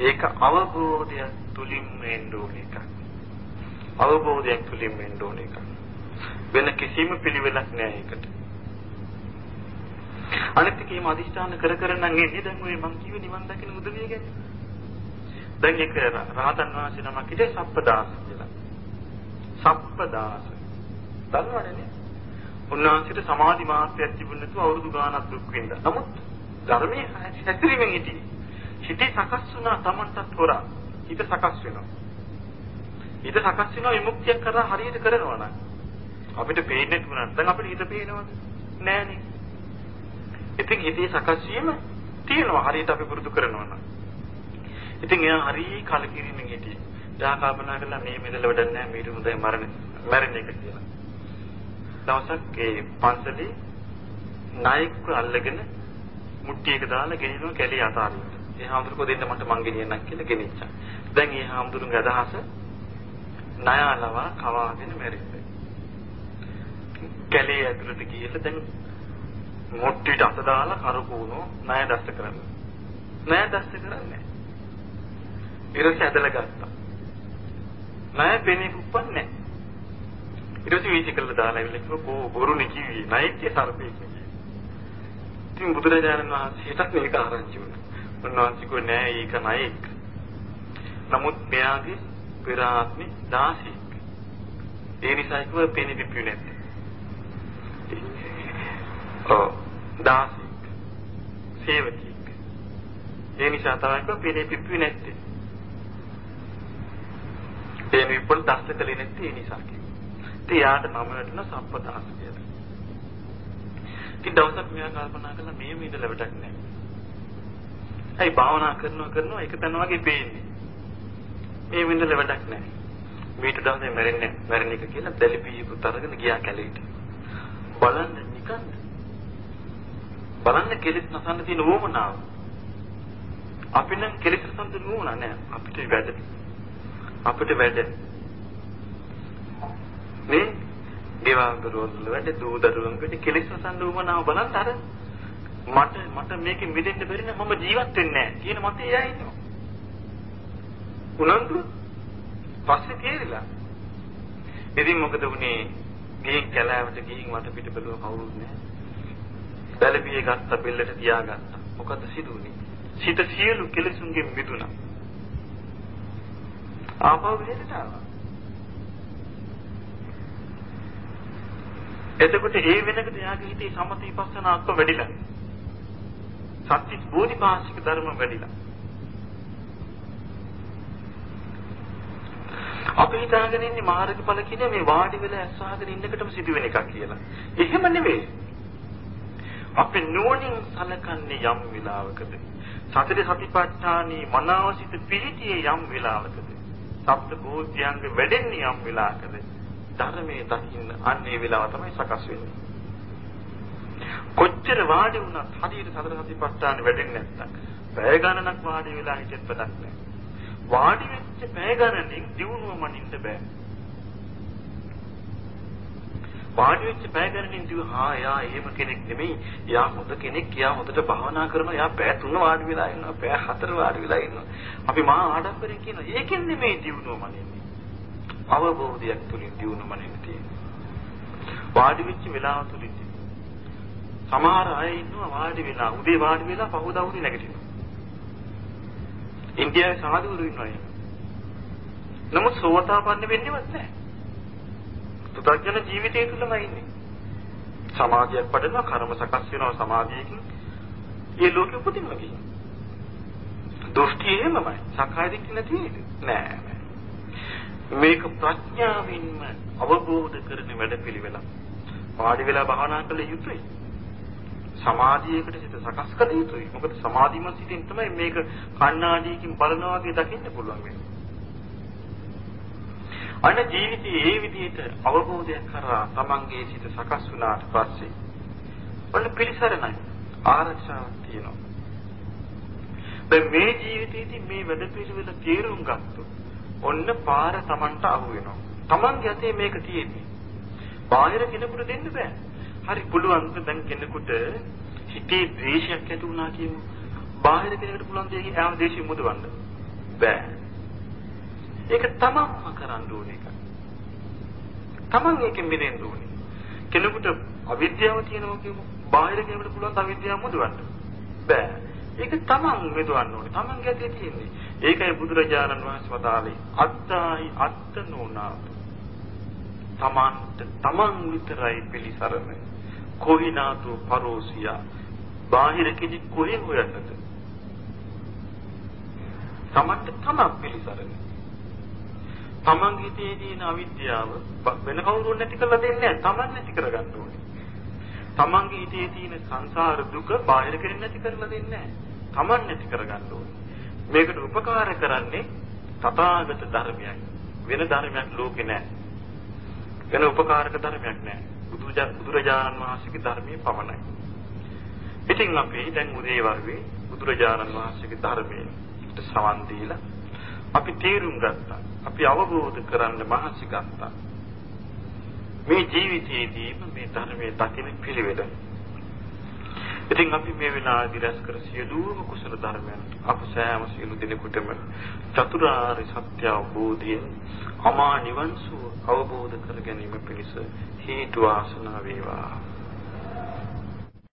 ඒක අවබෝධය තුලින් වෙන්න ඕන එකක්. අවබෝධයක් තුලින් වෙන්න ඕන එකක්. වෙන කිසිම පිළිවෙලක් නෑ ඒකට. අනිත් එකේම අදිෂ්ඨාන කර කර නම් එන්නේ දැන් ඔය මං කිව්වේ නිවන් දකින මුදලිය ගැන. දැන් ඒක රහතන් වහන්සේ නමක් හිටියේ සප්පදාස කියලා. සප්පදාස. දන්නවනේ උන්වහන්සේට සමාධි මාත්‍රයක් තිබුණ නැතුව අවුරුදු ගාණක් දුක් විඳා. නමුත් ධර්මයේ හැසිරීමෙන් හිටියේ. හිතේ සකස් වුණා Tamanටත් හොරා. හිත සකස් වෙනවා. හිත සකස් වෙනවා විමුක්තිය කරා හරියට කරනවා නම් අපිට පේන්නේ නැතුණා. දැන් අපිට හිත පේනවද? නෑනේ. ඉතින් හිතේ සකස් වීම තියෙනවා හරියට අපි පුරුදු කරනවා නම්. ඉතින් එයා හරි කලකිරීමෙන් හිටියේ. එයා කල්පනා කළා මේ මෙදල වැඩක් නැහැ මීට හොඳයි මරණ මැරෙන එක කියලා. දවසක් ඒ පන්සලේ නායකව අල්ලගෙන මුට්ටියක දාලා ගෙනියනවා කැලේ අතාරින්න. ඒ හාමුදුරුවෝ දෙන්න මට මං ගෙනියන්නම් කියලා ගෙනිච්චා. දැන් ඒ හාමුදුරුවන්ගේ අදහස ණයලවා කවාගෙන මැරෙන්න. කැලේ ඇතුළට ගිහලා දැන් මොට්ටියට අත දාලා කරකවනෝ ණය දැස්ස කරන්න. ණය දැස්ස කරන්නේ. ඊට ඇදලා ගත්තා. ණය පෙනී කුප්පන්නේ නැහැ. ඊට පස්සේ වීසි කළා දාලා ඉවිල කිව්වා බොරුනේ කිව්වේ ණයත්‍ය සර්පෙක් නේ. ඉතින් බුදුරජාණන් වහන්සේටත් මේක ආරංචි වුණා. උන්වහන්සේ කිව්වේ නෑ ඒක ණයෙක්. නමුත් මෙයාගේ පෙර ආත්මේ 16ක්. ඒ නිසා කිව්ව පේන පිප්පු නැත්තේ. ඔව් දාසික සේවකෙක්. ඒ නිසා තමයි කිව්ව පේන පිප්පු නැත්තේ. පේන පිප්පුල් දස්ත කලේ නැත්තේ ඒ නිසා කිව්වා. ඉතින් යාට නම වැටෙන සම්පදාස කියලා. ඉතින් දවසක් මෙයා කල්පනා කළා මේ මිදල වැඩක් නැහැ. ඇයි භාවනා කරනවා කරනවා එක තැන වගේ පේන්නේ. මේ මිදල වැඩක් නැහැ. මීට දවසේ මැරෙන්නේ මැරෙන එක කියලා දැලිපියකුත් අරගෙන ගියා කැලේට. බලන්න නිකන්ද? බලන්න කෙලෙස් නසන්න තියෙන ඕමනාව. අපි නම් කෙලෙස් නසන්න නුවණ නැහැ. අපිට වැඩ. අපිට වැඩ. මේ ගෙවල් දරුවල් වැඩ දූ දරුවන් වැඩ කෙලෙස් නසන්න ඕමනාව බලන්න අර මට මට මේකෙන් මිදෙන්න බැරි නම් මම ජීවත් වෙන්නේ නැහැ කියන මතේ එයා ඉන්නවා. උනන්දු පස්සේ තේරිලා. ඉතින් මොකද වුනේ? ගිහින් කැලෑවට ගිහින් මට පිට බැලුව කවුරුත් නැහැ. බැලපියේ ගත්ත බෙල්ලට තියාගත්තා. මොකද සිදුුනේ? සිත සියලු කෙලෙසුන්ගෙන් මිදුණා. ආපහු විහෙරට ආවා. එතකොට ඒ වෙනකොට එයාගේ හිතේ සමථ විපස්සනාත්ව වැඩිලා. සත්‍ය බෝධිපාශික ධර්ම වැඩිලා. අපි හිතාගෙන ඉන්නේ මාර්ගඵල කියන්නේ මේ වාඩි වෙලා ඇස්සහගෙන ඉන්නකටම සිදුවෙන එකක් කියලා. එහෙම නෙවෙයි. අපි නුවණින් සලකන්නේ යම් වෙලාවකද සතර සතිපට්ඨානී මනාවසිත පිහිටියේ යම් වෙලාවකද සප්ත බෝධ්‍යංග වැඩෙන්නේ යම් වෙලාවකද ධර්මයේ දකින්න අන්නේ වෙලාව තමයි සකස් වෙන්නේ. කොච්චර වාඩි වුණත් හරියට සතර සතිපට්ඨාන වැඩෙන්නේ නැත්නම් පැය ගණනක් වාඩි වෙලා හිටියත් වැඩක් නැහැ. වාඩි වෙච්ච පැය ගණනින් දිනුව මනින්න බෑ. වාඩි වෙච්ච පැය ගණනින් දිව හා යා එහෙම කෙනෙක් නෙමෙයි. යා හොඳ කෙනෙක්. යා හොඳට භාවනා කරනවා. යා පැය තුන වාඩි වෙලා ඉන්නවා. පැය හතර වාඩි වෙලා ඉන්නවා. අපි මහා ආඩම්බරෙන් කියනවා. ඒකෙන් නෙමෙයි දිනුව මනින්නේ. අවබෝධයක් තුලින් දිනුව මනින්න තියෙන්නේ. වාඩි වෙච්ච වෙලාව තුලින් සමහර අය ඉන්නවා වාඩි වෙලා උදේ වාඩි වෙලා පහුදා උදේ නැගිටිනවා. ඉන්දියාවේ සාධුවරු ඉන්නවා එහෙම. නමුත් සෝතාපන්න වෙන්නේවත් නැහැ. පුතග්ජන ජීවිතය තුළම ඉන්නේ. සමාධියක් පඩනවා කර්ම සකස් වෙනවා සමාධියකින්. ඒ ලෝකෙ උපදින්න ගිහින්. දෘෂ්ටි එහෙමමයි. සක්කාය දිට්ඨිය නැති නෑ. මේක ප්‍රඥාවෙන්ම අවබෝධ කරන වැඩපිළිවෙල. වාඩි වෙලා භාවනා කළ යුතුයි. සමාධියකට සිත සකස් කළ යුතුයි. මොකද සමාධිමත් සිතින් තමයි මේක කණ්ණාඩියකින් බලනවා වගේ දකින්න පුළුවන් වෙන්නේ. අන ජීවිතයේ ඒ විදිහට අවබෝධයක් කරා තමන්ගේ සිත සකස් වුණාට පස්සේ ඔන්න පිළිසරණයි ආරක්ෂාවක් තියෙනවා. දැන් මේ ජීවිතයේදී මේ වැඩ පිළිවෙල තේරුම් ගත්තොත් ඔන්න පාර තමන්ට අහු වෙනවා. තමන්ගේ අතේ මේක තියෙන්නේ. බාහිර කෙනෙකුට දෙන්න බෑ. හරි පුළුවන් දැන් කෙනෙකුට හිතේ ද්වේෂයක් ඇති වුණා කියමු. බාහිර කෙනෙකුට පුළුවන් දෙයකින් යාම ද්වේෂය මුදවන්න බෑ. ඒක තමන්ම කරන්න ඕන එක. තමන් ඒකෙන් මිදෙන්න ඕනේ. කෙනෙකුට අවිද්‍යාව තියෙනවා කියමු. බාහිර කෙනෙකුට පුළුවන් අවිද්‍යාව මුදවන්න බෑ. ඒක තමන් මෙදවන්න ඕනේ. තමන්ගේ අතේ තියෙන්නේ. ඒකයි බුදුරජාණන් වහන්සේ වදාළේ අත්තායි අත්තනෝනාත. තමන්ට තමන් විතරයි පිළිසරණ. කොහිනාතු පරෝසියා බාහිර කෙනෙක් කොහෙන් හොයන්නද? තමන්ට තමන් පිළිසරණ. තමන්ගේ හිතේ තියෙන අවිද්‍යාව වෙන කවුරුන් නැති කරලා දෙන්නේ නැහැ. තමන් නැති කරගන්න ඕනේ. තමන්ගේ හිතේ තියෙන සංසාර දුක බාහිර කෙනෙක් නැති කරලා දෙන්නේ නැහැ. තමන් නැති කරගන්න ඕනේ. මේකට උපකාර කරන්නේ තථාගත ධර්මයයි. වෙන ධර්මයක් ලෝකේ නැහැ. වෙන උපකාරක ධර්මයක් නැහැ. බුදුරජාණන් වහන්සේගේ ධර්මයේ පමණයි. ඉතින් අපි දැන් උදේ වරුවේ බුදුරජාණන් වහන්සේගේ ධර්මයට සවන් දීලා අපි තේරුම් ගත්තා. අපි අවබෝධ කරන්න මහන්සි ගත්තා. මේ ජීවිතයේදීම මේ ධර්මයේ දකින පිළිවෙල. ඉතින් අපි මේ වෙලාවේදී රැස් කර සියලුම කුසල ධර්මයන් අප සෑම සියලු දිනෙකටම චතුරාර්ය සත්‍ය අවබෝධයෙන් අමා නිවන් සුව අවබෝධ කර ගැනීම පිණිස හේතු වාසනා වේවා.